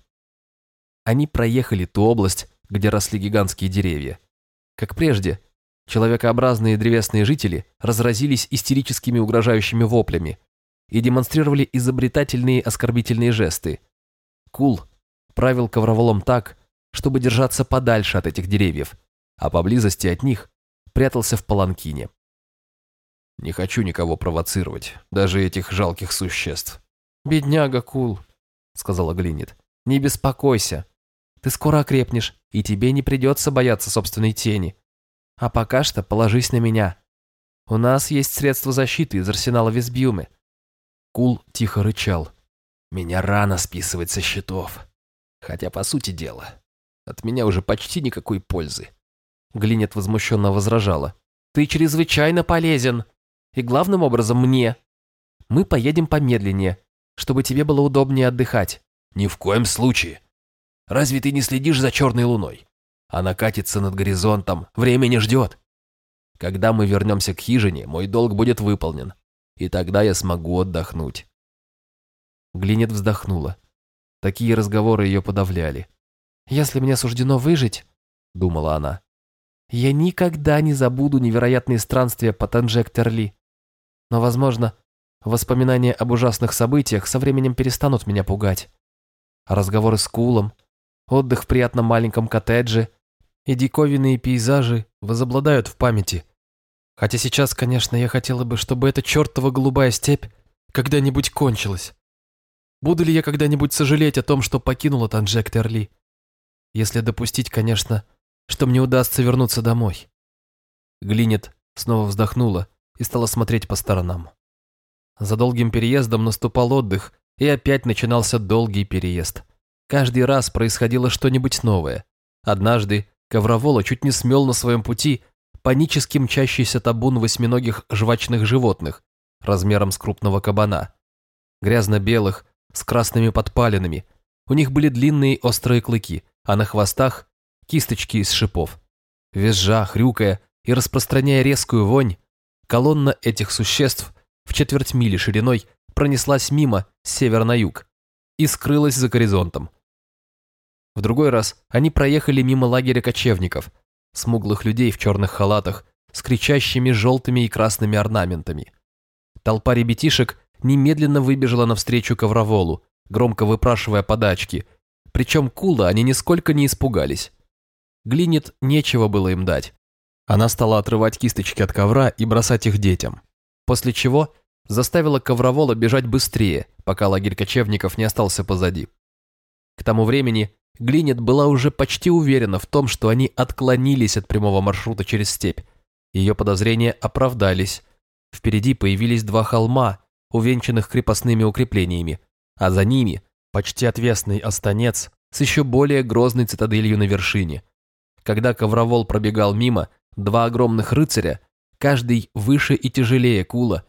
[SPEAKER 2] Они проехали ту область, где росли гигантские деревья. Как прежде, человекообразные древесные жители разразились истерическими угрожающими воплями и демонстрировали изобретательные оскорбительные жесты. Кул правил ковроволом так, чтобы держаться подальше от этих деревьев, а поблизости от них прятался в паланкине. Не хочу никого провоцировать, даже этих жалких существ.
[SPEAKER 1] «Бедняга Кул», — сказала Глинит, — «не беспокойся. Ты скоро окрепнешь, и тебе не придется бояться собственной тени. А пока что положись на меня. У нас есть средства защиты из арсенала Весбьюмы».
[SPEAKER 2] Кул тихо рычал. «Меня рано списывать со счетов. Хотя, по сути дела, от меня уже почти никакой пользы».
[SPEAKER 1] Глинет возмущенно возражала. «Ты чрезвычайно полезен. И главным образом мне. Мы поедем помедленнее, чтобы тебе было удобнее отдыхать».
[SPEAKER 2] «Ни в коем случае. Разве ты не следишь за черной луной? Она катится над горизонтом, время не ждет. Когда мы вернемся к хижине, мой долг будет выполнен, и тогда я смогу отдохнуть».
[SPEAKER 1] Глинет вздохнула. Такие разговоры ее подавляли. «Если мне суждено выжить», — думала она, я никогда не забуду невероятные странствия по Танжек-Терли. Но, возможно, воспоминания об ужасных событиях со временем перестанут меня пугать. Разговоры с Кулом, отдых в приятном маленьком коттедже и диковинные пейзажи возобладают в памяти. Хотя сейчас, конечно, я хотела бы, чтобы эта чертова голубая степь когда-нибудь кончилась. Буду ли я когда-нибудь сожалеть о том, что покинула Танжек-Терли? Если допустить, конечно, что мне удастся вернуться домой. Глинет снова вздохнула и стала смотреть по сторонам. За долгим переездом наступал отдых, и опять начинался долгий переезд. Каждый раз происходило что-нибудь новое. Однажды Ковровола чуть не смел на своем пути панически мчащийся табун восьминогих жвачных животных размером с крупного кабана. Грязно-белых, с красными подпалинами. У них были длинные острые клыки, а на хвостах кисточки из шипов. Визжа, хрюкая и распространяя резкую вонь, колонна этих существ в четверть мили шириной пронеслась мимо с севера на юг и скрылась за горизонтом. В другой раз они проехали мимо лагеря кочевников, смуглых людей в черных халатах с кричащими желтыми и красными орнаментами. Толпа ребятишек немедленно выбежала навстречу ковроволу, громко выпрашивая подачки, причем Кула они нисколько не испугались. Глинет нечего было им дать. Она стала отрывать кисточки от ковра и бросать их детям. После чего заставила ковровола бежать быстрее, пока лагерь кочевников не остался позади. К тому времени Глинет была уже почти уверена в том, что они отклонились от прямого маршрута через степь. Ее подозрения оправдались. Впереди появились два холма, увенчанных крепостными укреплениями, а за ними почти отвесный останец с еще более грозной цитаделью на вершине, когда Ковровол пробегал мимо, два огромных рыцаря, каждый выше и тяжелее Кула,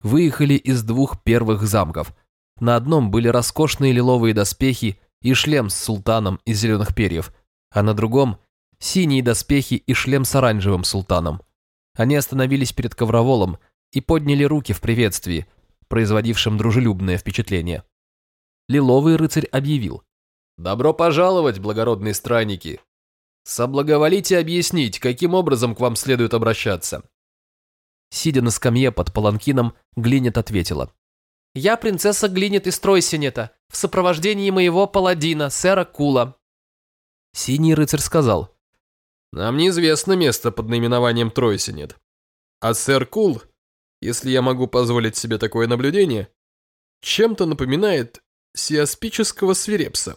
[SPEAKER 1] выехали из двух первых замков. На одном были роскошные лиловые доспехи и шлем с султаном из зеленых перьев, а на другом – синие доспехи и шлем с оранжевым султаном. Они остановились перед Ковроволом и подняли руки в приветствии, производившим дружелюбное впечатление. Лиловый рыцарь объявил. «Добро пожаловать, благородные странники! Соблаговолите объяснить, каким образом к вам следует обращаться. Сидя на скамье под паланкином, Глинет ответила.
[SPEAKER 5] Я принцесса Глинет из Тройсинета, в сопровождении моего паладина, сэра Кула».
[SPEAKER 6] Синий рыцарь сказал.
[SPEAKER 1] «Нам неизвестно место под наименованием Тройсинет. А сэр Кул, если я могу позволить себе такое наблюдение, чем-то напоминает сиаспического свирепса.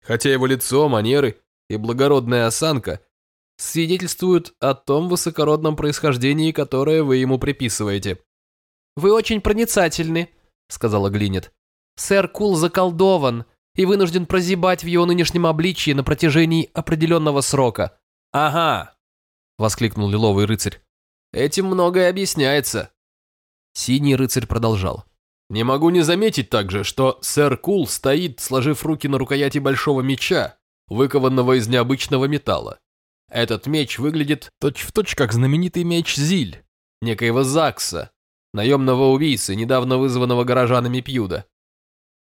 [SPEAKER 1] Хотя его лицо, манеры и благородная осанка свидетельствуют о том высокородном происхождении, которое вы ему приписываете.
[SPEAKER 5] «Вы очень проницательны», — сказала Глинет. «Сэр Кул заколдован и вынужден прозябать в его нынешнем обличии на протяжении определенного срока».
[SPEAKER 1] «Ага», — воскликнул лиловый рыцарь. «Этим многое объясняется».
[SPEAKER 6] Синий рыцарь продолжал.
[SPEAKER 1] «Не могу не заметить также, что сэр Кул стоит, сложив руки на рукояти большого меча, выкованного из необычного металла. Этот меч выглядит точь-в-точь точь как знаменитый меч Зиль, некоего Закса, наемного убийцы, недавно вызванного горожанами Пьюда.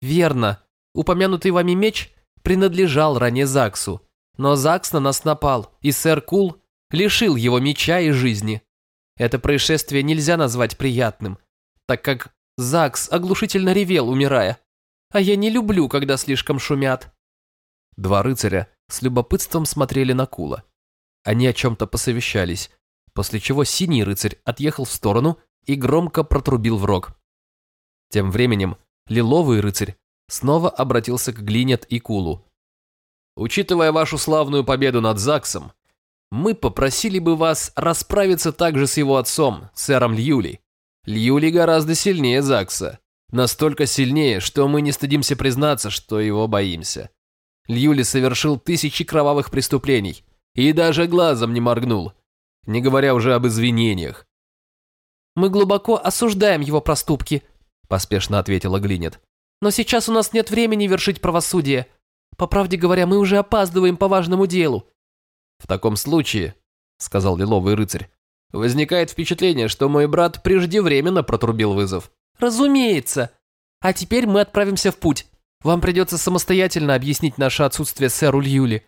[SPEAKER 5] «Верно. Упомянутый вами меч принадлежал ранее Заксу, но Закс на нас напал, и сэр Кул лишил его меча и жизни. Это происшествие нельзя назвать приятным, так как Закс оглушительно ревел, умирая. А я не люблю, когда слишком шумят».
[SPEAKER 6] Два рыцаря с любопытством смотрели на Кула. Они о чем-то посовещались, после чего синий рыцарь отъехал в сторону и громко протрубил в рог. Тем временем лиловый рыцарь снова обратился к Глинет и Кулу.
[SPEAKER 1] «Учитывая вашу славную победу над Заксом, мы попросили бы вас расправиться также с его отцом, сэром Льюли. Льюли гораздо сильнее Закса. Настолько сильнее, что мы не стыдимся признаться, что его боимся. Льюли совершил тысячи кровавых преступлений, и даже глазом не моргнул, не говоря уже об извинениях.
[SPEAKER 5] «Мы глубоко осуждаем его проступки», – поспешно ответила Глинет. «Но сейчас у нас нет времени вершить правосудие. По правде говоря, мы уже опаздываем по важному делу».
[SPEAKER 1] «В таком случае», – сказал лиловый рыцарь, – «возникает впечатление, что мой брат преждевременно протрубил вызов».
[SPEAKER 5] «Разумеется. А теперь мы отправимся в путь. Вам придется самостоятельно объяснить наше отсутствие сэру Льюли.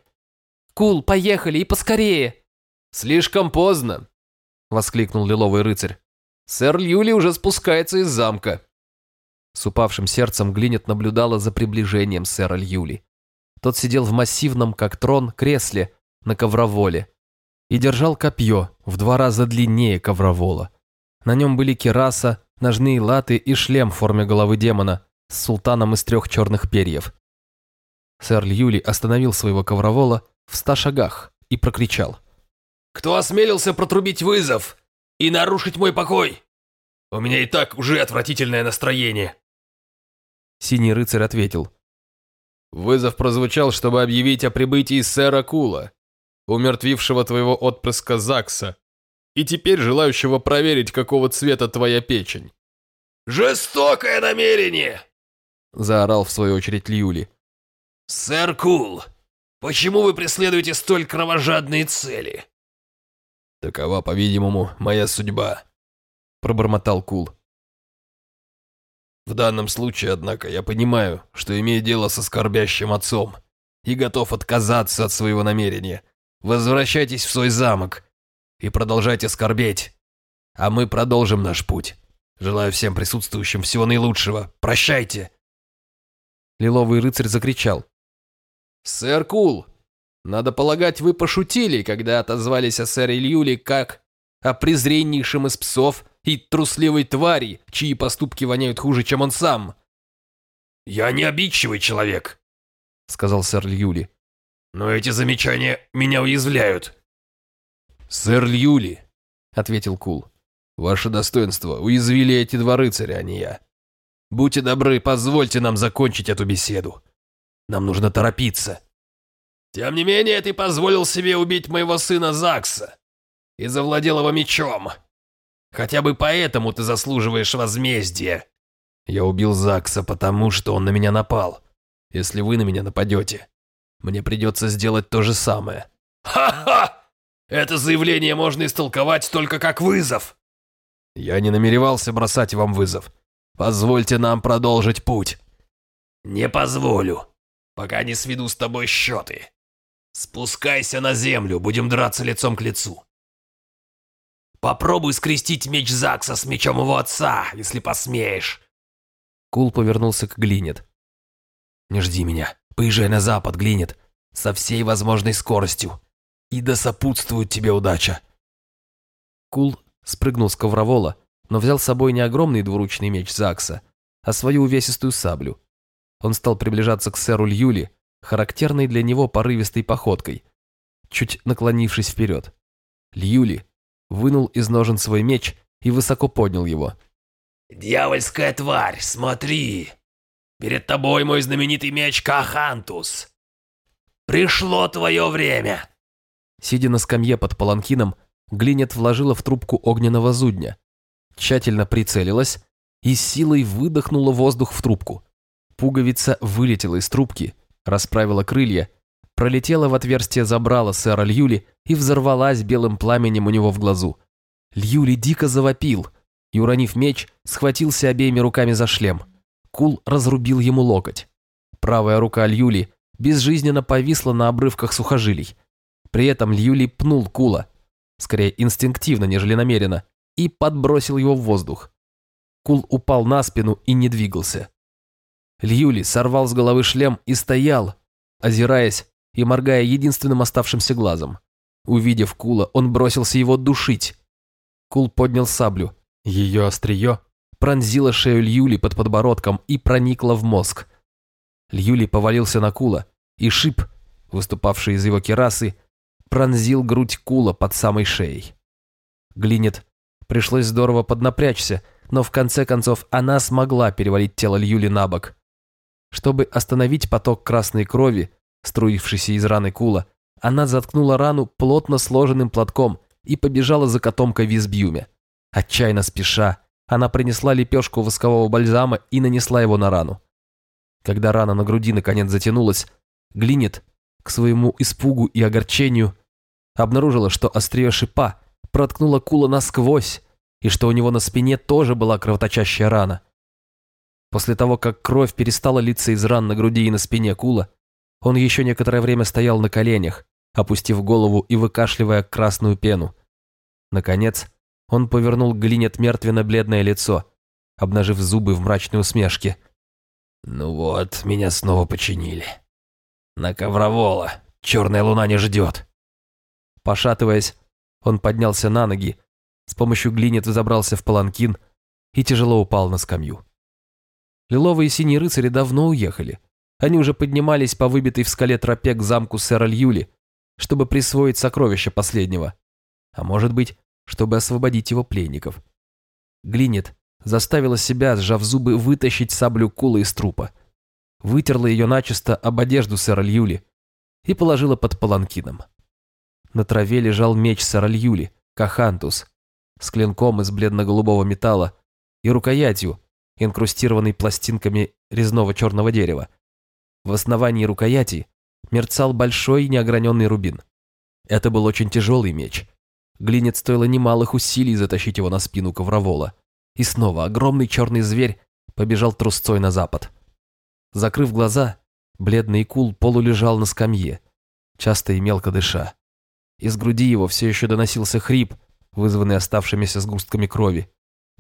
[SPEAKER 5] Кул, поехали и поскорее!»
[SPEAKER 1] «Слишком поздно!» — воскликнул лиловый рыцарь. «Сэр Льюли уже спускается из замка».
[SPEAKER 6] С упавшим сердцем Глинет наблюдала за приближением сэра Льюли. Тот сидел в массивном, как трон, кресле на ковроволе и держал копье в два раза длиннее ковровола. На нем были кераса, ножные латы и шлем в форме головы демона с султаном из трех черных перьев. Сэр Льюли остановил своего ковровола в ста шагах и прокричал.
[SPEAKER 7] «Кто осмелился протрубить вызов и нарушить мой покой? У меня и так уже отвратительное настроение».
[SPEAKER 6] Синий рыцарь ответил.
[SPEAKER 1] «Вызов прозвучал, чтобы объявить о прибытии сэра Кула, умертвившего твоего отпрыска Закса, и теперь желающего проверить, какого цвета твоя печень».
[SPEAKER 7] «Жестокое намерение!»
[SPEAKER 6] – заорал в свою очередь Льюли.
[SPEAKER 7] «Сэр Кул, Почему вы преследуете столь кровожадные цели?»
[SPEAKER 1] «Такова, по-видимому, моя судьба», — пробормотал Кул. «В данном случае, однако, я понимаю, что имею дело со скорбящим отцом и готов отказаться от своего намерения. Возвращайтесь в свой замок и продолжайте скорбеть, а мы продолжим наш путь. Желаю всем присутствующим всего наилучшего. Прощайте!»
[SPEAKER 6] Лиловый рыцарь закричал.
[SPEAKER 1] «Сэр Кул, надо полагать, вы пошутили, когда отозвались о сэре Льюли как о презреннейшем из псов и трусливой твари, чьи поступки воняют хуже, чем он сам».
[SPEAKER 7] «Я не обидчивый человек», — сказал сэр Льюли. «Но эти замечания меня уязвляют».
[SPEAKER 1] «Сэр Льюли», — ответил Кул, — «ваше достоинство уязвили эти два рыцаря, а не я. Будьте добры, позвольте нам закончить эту беседу». Нам нужно торопиться.
[SPEAKER 7] Тем не менее, ты позволил себе убить моего сына Закса и завладел его мечом. Хотя бы поэтому ты заслуживаешь возмездия.
[SPEAKER 1] Я убил Закса, потому что он на меня напал. Если вы на меня нападете, мне придется сделать то же самое.
[SPEAKER 7] Ха-ха! Это заявление можно истолковать только как вызов.
[SPEAKER 1] Я не намеревался бросать вам вызов. Позвольте нам продолжить путь.
[SPEAKER 7] Не позволю пока не сведу с тобой счеты. Спускайся на землю, будем драться лицом к лицу. Попробуй скрестить меч Закса с мечом его отца, если посмеешь.
[SPEAKER 1] Кул повернулся к Глинет.
[SPEAKER 8] «Не жди меня. Поезжай на запад, Глинет, со всей возможной скоростью. И да сопутствует тебе удача».
[SPEAKER 1] Кул спрыгнул с ковровола, но взял с собой не огромный двуручный меч Закса, а свою увесистую саблю. Он стал приближаться к сэру Льюли, характерной для него порывистой походкой, чуть наклонившись вперед. Льюли вынул из ножен свой меч и высоко поднял его.
[SPEAKER 8] «Дьявольская тварь, смотри! Перед тобой мой знаменитый меч Кахантус! Пришло твое время!»
[SPEAKER 1] Сидя на скамье под паланкином, Глинет вложила в трубку огненного зудня, тщательно прицелилась и силой выдохнула воздух в трубку. Пуговица вылетела из трубки, расправила крылья, пролетела в отверстие забрала сэра Льюли и взорвалась белым пламенем у него в глазу. Льюли дико завопил и, уронив меч, схватился обеими руками за шлем. Кул разрубил ему локоть. Правая рука Льюли безжизненно повисла на обрывках сухожилий. При этом Льюли пнул Кула, скорее инстинктивно, нежели намеренно, и подбросил его в воздух. Кул упал на спину и не двигался. Льюли сорвал с головы шлем и стоял, озираясь и моргая единственным оставшимся глазом. Увидев Кула, он бросился его душить. Кул поднял саблю. Ее острие пронзило шею Льюли под подбородком и проникло в мозг. Льюли повалился на Кула, и шип, выступавший из его керасы, пронзил грудь Кула под самой шеей. Глинет пришлось здорово поднапрячься, но в конце концов она смогла перевалить тело Льюли на бок. Чтобы остановить поток красной крови, струившийся из раны Кула, она заткнула рану плотно сложенным платком и побежала за котомкой в Визбьюме. Отчаянно спеша, она принесла лепешку воскового бальзама и нанесла его на рану. Когда рана на груди наконец затянулась, Глинет, к своему испугу и огорчению, обнаружила, что острие шипа проткнуло Кула насквозь, и что у него на спине тоже была кровоточащая рана. После того, как кровь перестала литься из ран на груди и на спине Кула, он еще некоторое время стоял на коленях, опустив голову и выкашливая красную пену. Наконец, он повернул глинет мертвенно-бледное лицо, обнажив зубы в мрачной усмешке.
[SPEAKER 8] «Ну вот, меня снова починили. На ковровола. Черная луна не ждет».
[SPEAKER 1] Пошатываясь, он поднялся на ноги, с помощью глинет взобрался в паланкин и тяжело упал на скамью. Лиловые и синие рыцари давно уехали. Они уже поднимались по выбитой в скале тропе к замку сэра Льюли, чтобы присвоить сокровища последнего. А может быть, чтобы освободить его пленников. Глинет заставила себя, сжав зубы, вытащить саблю Кула из трупа. Вытерла ее начисто об одежду сэра Льюли и положила под паланкином. На траве лежал меч сэра Льюли, Кахантус, с клинком из бледно-голубого металла и рукоятью, инкрустированной пластинками резного черного дерева. В основании рукояти мерцал большой неограненный рубин. Это был очень тяжелый меч. Глинец стоило немалых усилий затащить его на спину ковровола. И снова огромный черный зверь побежал трусцой на запад. Закрыв глаза, бледный кул полулежал на скамье, часто и мелко дыша. Из груди его все еще доносился хрип, вызванный оставшимися сгустками крови.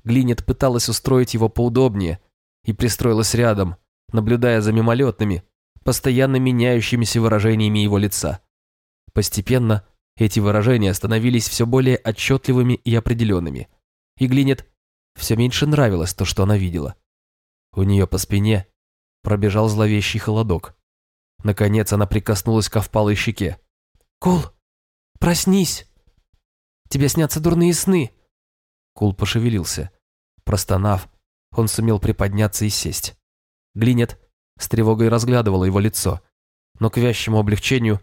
[SPEAKER 1] Глинет пыталась устроить его поудобнее и пристроилась рядом, наблюдая за мимолетными, постоянно меняющимися выражениями его лица. Постепенно эти выражения становились все более отчетливыми и определенными. И Глинет все меньше нравилось то, что она видела. У нее по спине пробежал зловещий холодок. Наконец она прикоснулась к впалой щеке. «Кул, проснись! Тебе снятся дурные сны!» Кул пошевелился. Простонав, он сумел приподняться и сесть. Глинет с тревогой разглядывала его лицо, но к вящему облегчению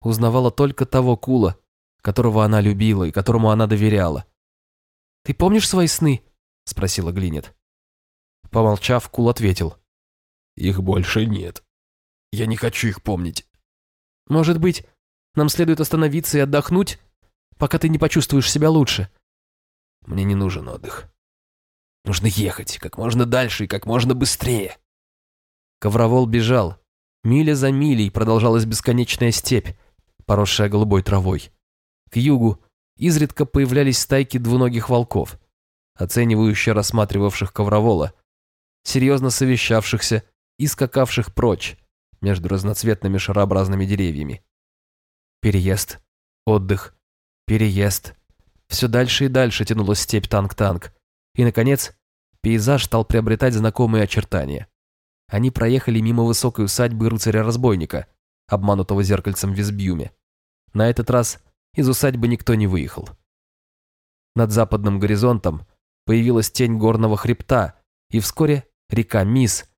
[SPEAKER 1] узнавала только того Кула, которого она любила и которому она доверяла. «Ты помнишь свои сны?» – спросила Глинет. Помолчав, Кул ответил.
[SPEAKER 8] «Их больше нет. Я не хочу их помнить».
[SPEAKER 1] «Может быть, нам следует остановиться и отдохнуть, пока ты не почувствуешь себя лучше?»
[SPEAKER 8] «Мне не нужен отдых. Нужно ехать как можно дальше и как можно быстрее».
[SPEAKER 1] Ковровол бежал. Миля за милей продолжалась бесконечная степь, поросшая голубой травой. К югу изредка появлялись стайки двуногих волков, оценивающе рассматривавших Ковровола, серьезно совещавшихся и скакавших прочь между разноцветными шарообразными деревьями. Переезд, отдых, переезд. Все дальше и дальше тянулась степь танк-танк. И, наконец, пейзаж стал приобретать знакомые очертания. Они проехали мимо высокой усадьбы рыцаря-разбойника, обманутого зеркальцем в Визбьюме. На этот раз из усадьбы никто не выехал. Над западным горизонтом появилась тень горного хребта, и вскоре река Мис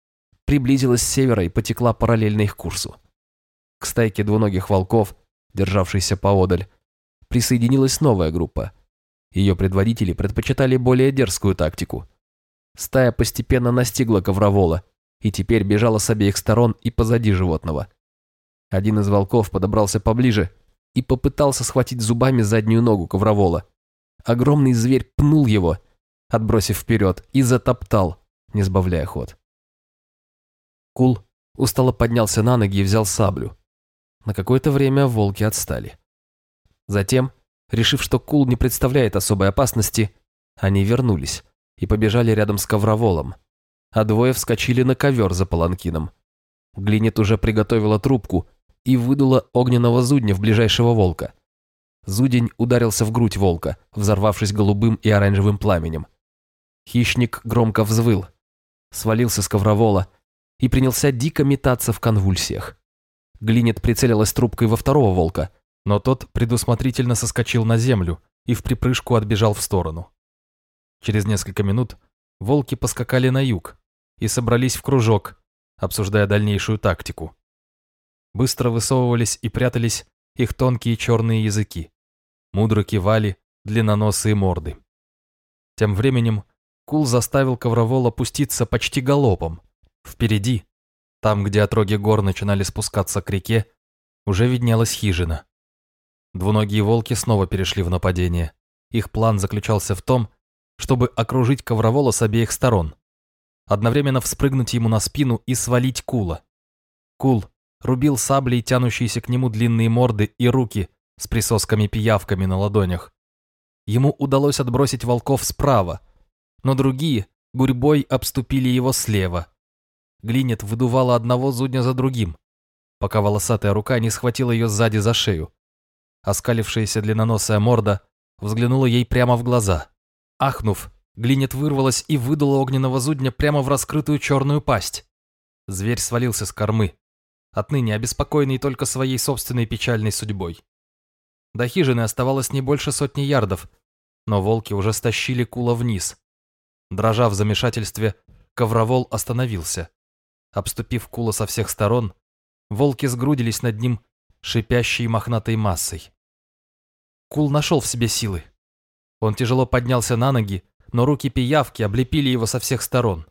[SPEAKER 1] приблизилась с севера и потекла параллельно их курсу. К стайке двуногих волков, державшейся поодаль, присоединилась новая группа. Ее предводители предпочитали более дерзкую тактику. Стая постепенно настигла Ковровола и теперь бежала с обеих сторон и позади животного. Один из волков подобрался поближе и попытался схватить зубами заднюю ногу Ковровола. Огромный зверь пнул его, отбросив вперед, и затоптал, не сбавляя ход. Кул устало поднялся на ноги и взял саблю. На какое-то время волки отстали. Затем, решив, что Кул не представляет особой опасности, они вернулись и побежали рядом с ковроволом, а двое вскочили на ковер за паланкином. Глинет уже приготовила трубку и выдула огненного зудня в ближайшего волка. Зудень ударился в грудь волка, взорвавшись голубым и оранжевым пламенем. Хищник громко взвыл, свалился с ковровола и принялся дико метаться в конвульсиях. Глинет прицелилась трубкой во второго волка, но тот предусмотрительно соскочил на землю и в припрыжку отбежал в сторону. Через несколько минут волки поскакали на юг и собрались в кружок, обсуждая дальнейшую тактику. Быстро высовывались и прятались их тонкие черные языки. Мудро кивали длинноносые морды. Тем временем Кул заставил Ковровол опуститься почти галопом, Впереди, там, где отроги гор начинали спускаться к реке, уже виднелась хижина. Двуногие волки снова перешли в нападение. Их план заключался в том, чтобы окружить Ковровола с обеих сторон, одновременно вспрыгнуть ему на спину и свалить Кула. Кул рубил саблей тянущиеся к нему длинные морды и руки с присосками-пиявками на ладонях. Ему удалось отбросить волков справа, но другие гурьбой обступили его слева, Глинет выдувала одного зудня за другим, пока волосатая рука не схватила ее сзади за шею. Оскалившаяся длинноносая морда взглянула ей прямо в глаза. Ахнув, Глинет вырвалась и выдула огненного зудня прямо в раскрытую черную пасть. Зверь свалился с кормы, отныне обеспокоенный только своей собственной печальной судьбой. До хижины оставалось не больше сотни ярдов, но волки уже стащили кула вниз. Дрожа в замешательстве, Ковровол остановился. Обступив Кула со всех сторон, волки сгрудились над ним шипящей мохнатой массой. Кул нашел в себе силы. Он тяжело поднялся на ноги, но руки пиявки облепили его со всех сторон.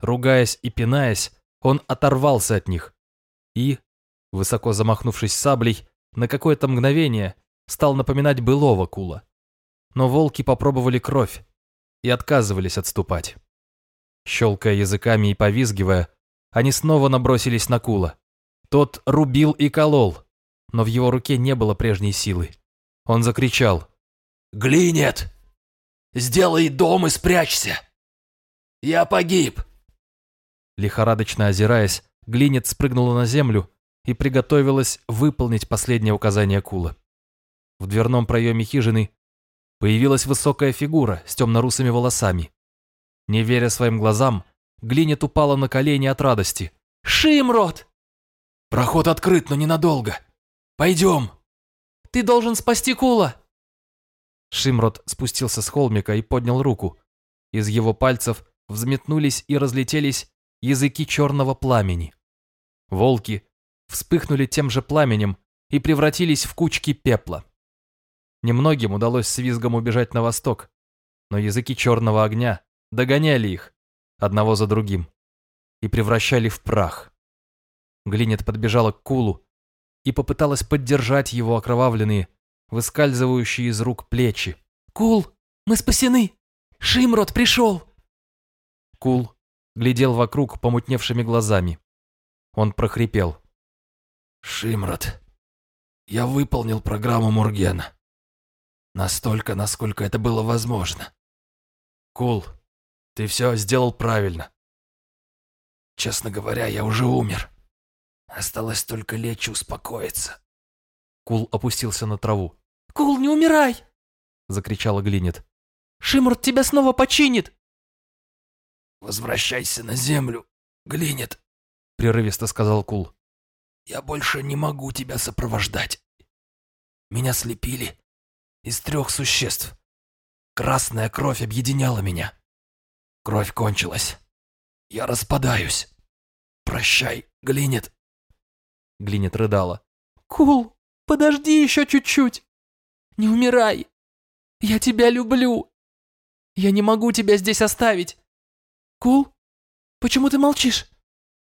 [SPEAKER 1] Ругаясь и пинаясь, он оторвался от них и, высоко замахнувшись саблей, на какое-то мгновение стал напоминать былого Кула. Но волки попробовали кровь и отказывались отступать. Щелкая языками и повизгивая, они снова набросились на Кула. Тот рубил и колол, но в его руке не было прежней силы. Он закричал.
[SPEAKER 8] «Глинет! Сделай дом и спрячься! Я погиб!»
[SPEAKER 1] Лихорадочно озираясь, Глинет спрыгнула на землю и приготовилась выполнить последнее указание Кула. В дверном проеме хижины появилась высокая фигура с темно-русыми волосами. Не веря своим глазам, Глинет упала на колени от радости. «Шимрот!»
[SPEAKER 8] «Проход открыт, но ненадолго. Пойдем!»
[SPEAKER 9] «Ты должен спасти Кула!»
[SPEAKER 1] Шимрот спустился с холмика и поднял руку. Из его пальцев взметнулись и разлетелись языки черного пламени. Волки вспыхнули тем же пламенем и превратились в кучки пепла. Немногим удалось с визгом убежать на восток, но языки черного огня догоняли их, одного за другим, и превращали в прах. Глинет подбежала к Кулу и попыталась поддержать его окровавленные, выскальзывающие из рук плечи.
[SPEAKER 9] «Кул, мы спасены! Шимрот пришел!»
[SPEAKER 1] Кул глядел вокруг помутневшими глазами. Он прохрипел.
[SPEAKER 8] «Шимрот, я выполнил программу Мургена. Настолько, насколько это было возможно. Кул, ты все сделал правильно.
[SPEAKER 1] Честно говоря, я уже умер. Осталось только лечь и успокоиться.
[SPEAKER 10] Кул опустился на траву.
[SPEAKER 11] «Кул, не умирай!»
[SPEAKER 10] — закричала Глинет.
[SPEAKER 11] «Шимрот тебя снова починит!»
[SPEAKER 1] «Возвращайся на землю, Глинет», —
[SPEAKER 10] прерывисто сказал Кул.
[SPEAKER 1] «Я больше не могу тебя сопровождать. Меня слепили из трех существ. Красная кровь объединяла меня. Кровь кончилась. Я распадаюсь. Прощай, Глинет».
[SPEAKER 10] Глинет рыдала.
[SPEAKER 11] «Кул, подожди еще чуть-чуть. Не умирай. Я тебя люблю. Я не могу тебя здесь оставить. Кул, почему ты молчишь?»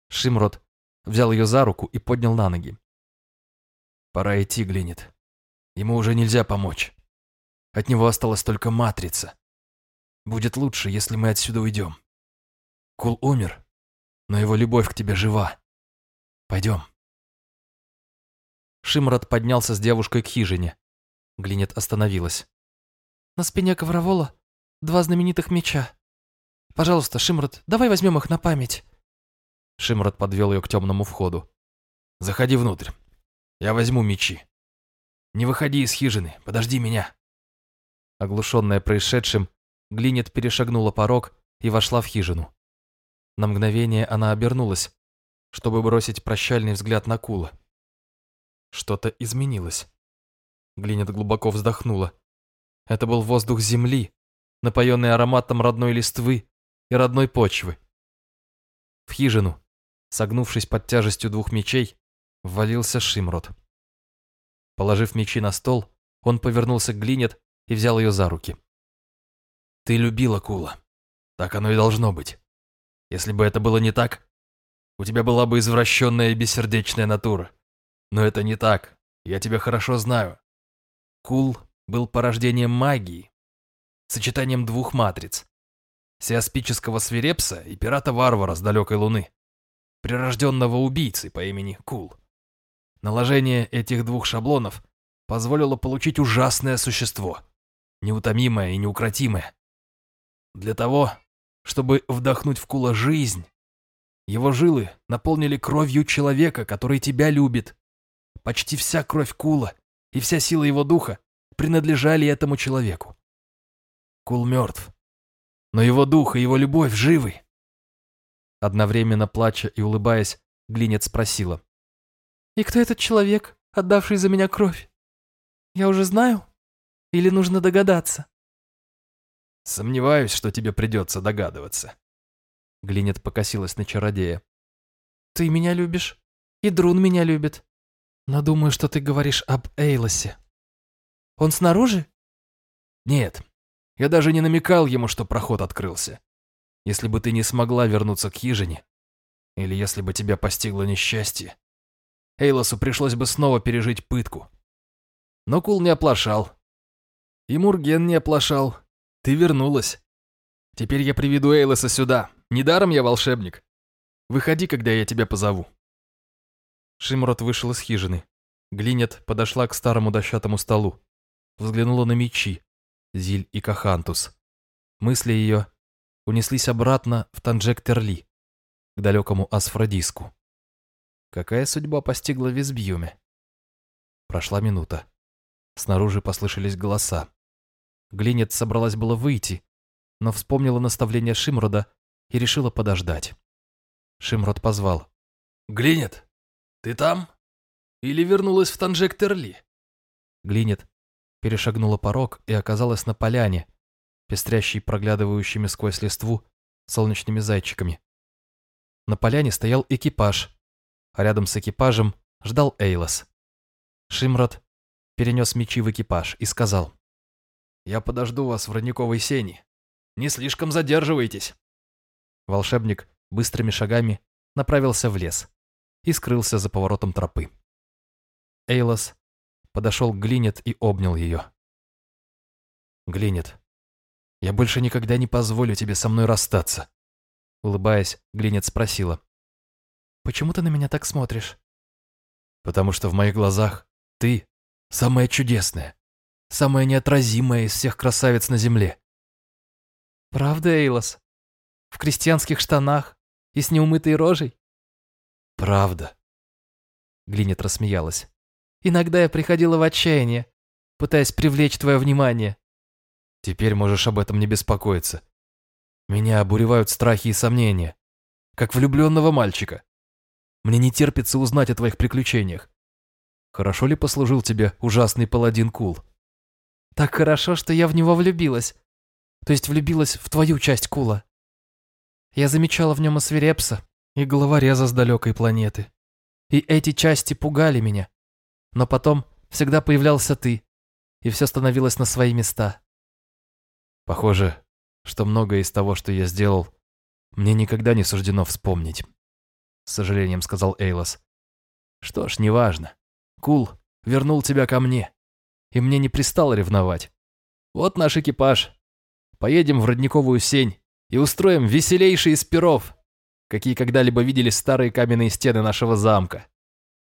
[SPEAKER 10] Шимрот взял ее за руку и поднял на ноги.
[SPEAKER 1] «Пора идти, Глинет. Ему уже нельзя помочь. От него осталась только матрица. Будет лучше, если мы отсюда уйдем. Кул умер, но его любовь к тебе жива. Пойдем».
[SPEAKER 10] Шимрот поднялся с девушкой к хижине. Глинет остановилась.
[SPEAKER 11] «На спине Ковровола два знаменитых меча. Пожалуйста, Шимрот, давай возьмем их на память».
[SPEAKER 10] Шимрот подвел ее к темному входу.
[SPEAKER 1] «Заходи внутрь. Я возьму мечи. Не выходи из хижины, подожди меня».
[SPEAKER 10] Оглушенная происшедшим, Глинет перешагнула порог и вошла в хижину. На мгновение она обернулась, чтобы бросить прощальный взгляд на Кула. Что-то изменилось. Глинет глубоко вздохнула. Это был воздух земли, напоенный ароматом родной листвы и родной почвы. В хижину, согнувшись под тяжестью двух мечей, ввалился Шимрот. Положив мечи на стол, он повернулся к Глинет и взял ее за руки.
[SPEAKER 1] «Ты любила Кула. Так оно и должно быть. Если бы это было не так, у тебя была бы извращенная и бессердечная натура. Но это не так. Я тебя хорошо знаю. Кул был порождением магии, сочетанием двух матриц. Сиаспического свирепса и пирата-варвара с далекой луны. Прирожденного убийцы по имени Кул. Наложение этих двух шаблонов позволило получить ужасное существо. Неутомимое и неукротимое. Для того, чтобы вдохнуть в Кула жизнь, его жилы наполнили кровью человека, который тебя любит. Почти вся кровь Кула и вся сила его духа принадлежали этому человеку. Кул мертв, но его дух и его любовь живы.
[SPEAKER 10] Одновременно плача и улыбаясь, Глинец спросила.
[SPEAKER 11] «И кто этот человек, отдавший за меня кровь? Я уже знаю? Или нужно догадаться?»
[SPEAKER 1] «Сомневаюсь, что тебе придется догадываться».
[SPEAKER 10] Глинет покосилась на чародея.
[SPEAKER 11] «Ты меня любишь, и Друн меня любит. Но думаю, что ты говоришь об Эйлосе. Он снаружи?»
[SPEAKER 1] «Нет, я даже не намекал ему, что проход открылся. Если бы ты не смогла вернуться к хижине, или если бы тебя постигло несчастье, Эйлосу пришлось бы снова пережить пытку. Но Кул не оплошал. И Мурген не оплошал. Ты вернулась. Теперь я приведу Эйлоса сюда. Недаром я волшебник. Выходи, когда я тебя позову.
[SPEAKER 10] Шимрот вышел из хижины. Глинет подошла к старому дощатому столу. Взглянула на мечи, Зиль и Кахантус. Мысли ее унеслись обратно в Танджек-Терли, к далекому Асфродиску. Какая судьба постигла Визбьюме? Прошла минута. Снаружи послышались голоса. Глинет собралась было выйти, но вспомнила наставление Шимрода и решила подождать. Шимрод позвал.
[SPEAKER 1] «Глинет, ты там? Или вернулась в Танжек-Терли?»
[SPEAKER 10] Глинет перешагнула порог и оказалась на поляне, пестрящей проглядывающими сквозь листву солнечными зайчиками. На поляне стоял экипаж, а рядом с экипажем ждал Эйлос. Шимрот перенес мечи в экипаж и сказал.
[SPEAKER 1] «Я подожду вас в родниковой сене. Не слишком задерживайтесь».
[SPEAKER 10] Волшебник быстрыми шагами направился в лес и скрылся за поворотом тропы. Эйлос подошел к Глинет и обнял ее.
[SPEAKER 1] «Глинет, я больше никогда не позволю тебе со мной расстаться»,
[SPEAKER 10] улыбаясь, Глинет спросила. «Почему ты на меня так смотришь?»
[SPEAKER 1] «Потому что в моих глазах ты самая чудесная, самая неотразимая из всех красавиц на земле».
[SPEAKER 11] «Правда, Эйлос? В крестьянских штанах
[SPEAKER 12] И с неумытой рожей?
[SPEAKER 1] Правда.
[SPEAKER 12] Глинет рассмеялась. Иногда я приходила в отчаяние, пытаясь привлечь твое внимание.
[SPEAKER 1] Теперь можешь об этом не беспокоиться. Меня обуревают страхи и сомнения, как влюбленного мальчика. Мне не терпится узнать о твоих приключениях. Хорошо ли послужил тебе ужасный паладин Кул?
[SPEAKER 12] Так хорошо, что я в него влюбилась. То есть влюбилась в твою часть Кула. Я замечала в нем и свирепса, и головореза с далекой планеты. И эти части пугали меня. Но потом всегда появлялся ты, и все становилось на свои места.
[SPEAKER 1] Похоже, что многое из того, что я сделал, мне никогда не суждено вспомнить. С сожалением сказал Эйлос. Что ж, неважно. Кул вернул тебя ко мне, и мне не пристало ревновать. Вот наш экипаж. Поедем в родниковую сень и устроим веселейший из перов, какие когда-либо видели старые каменные стены нашего замка.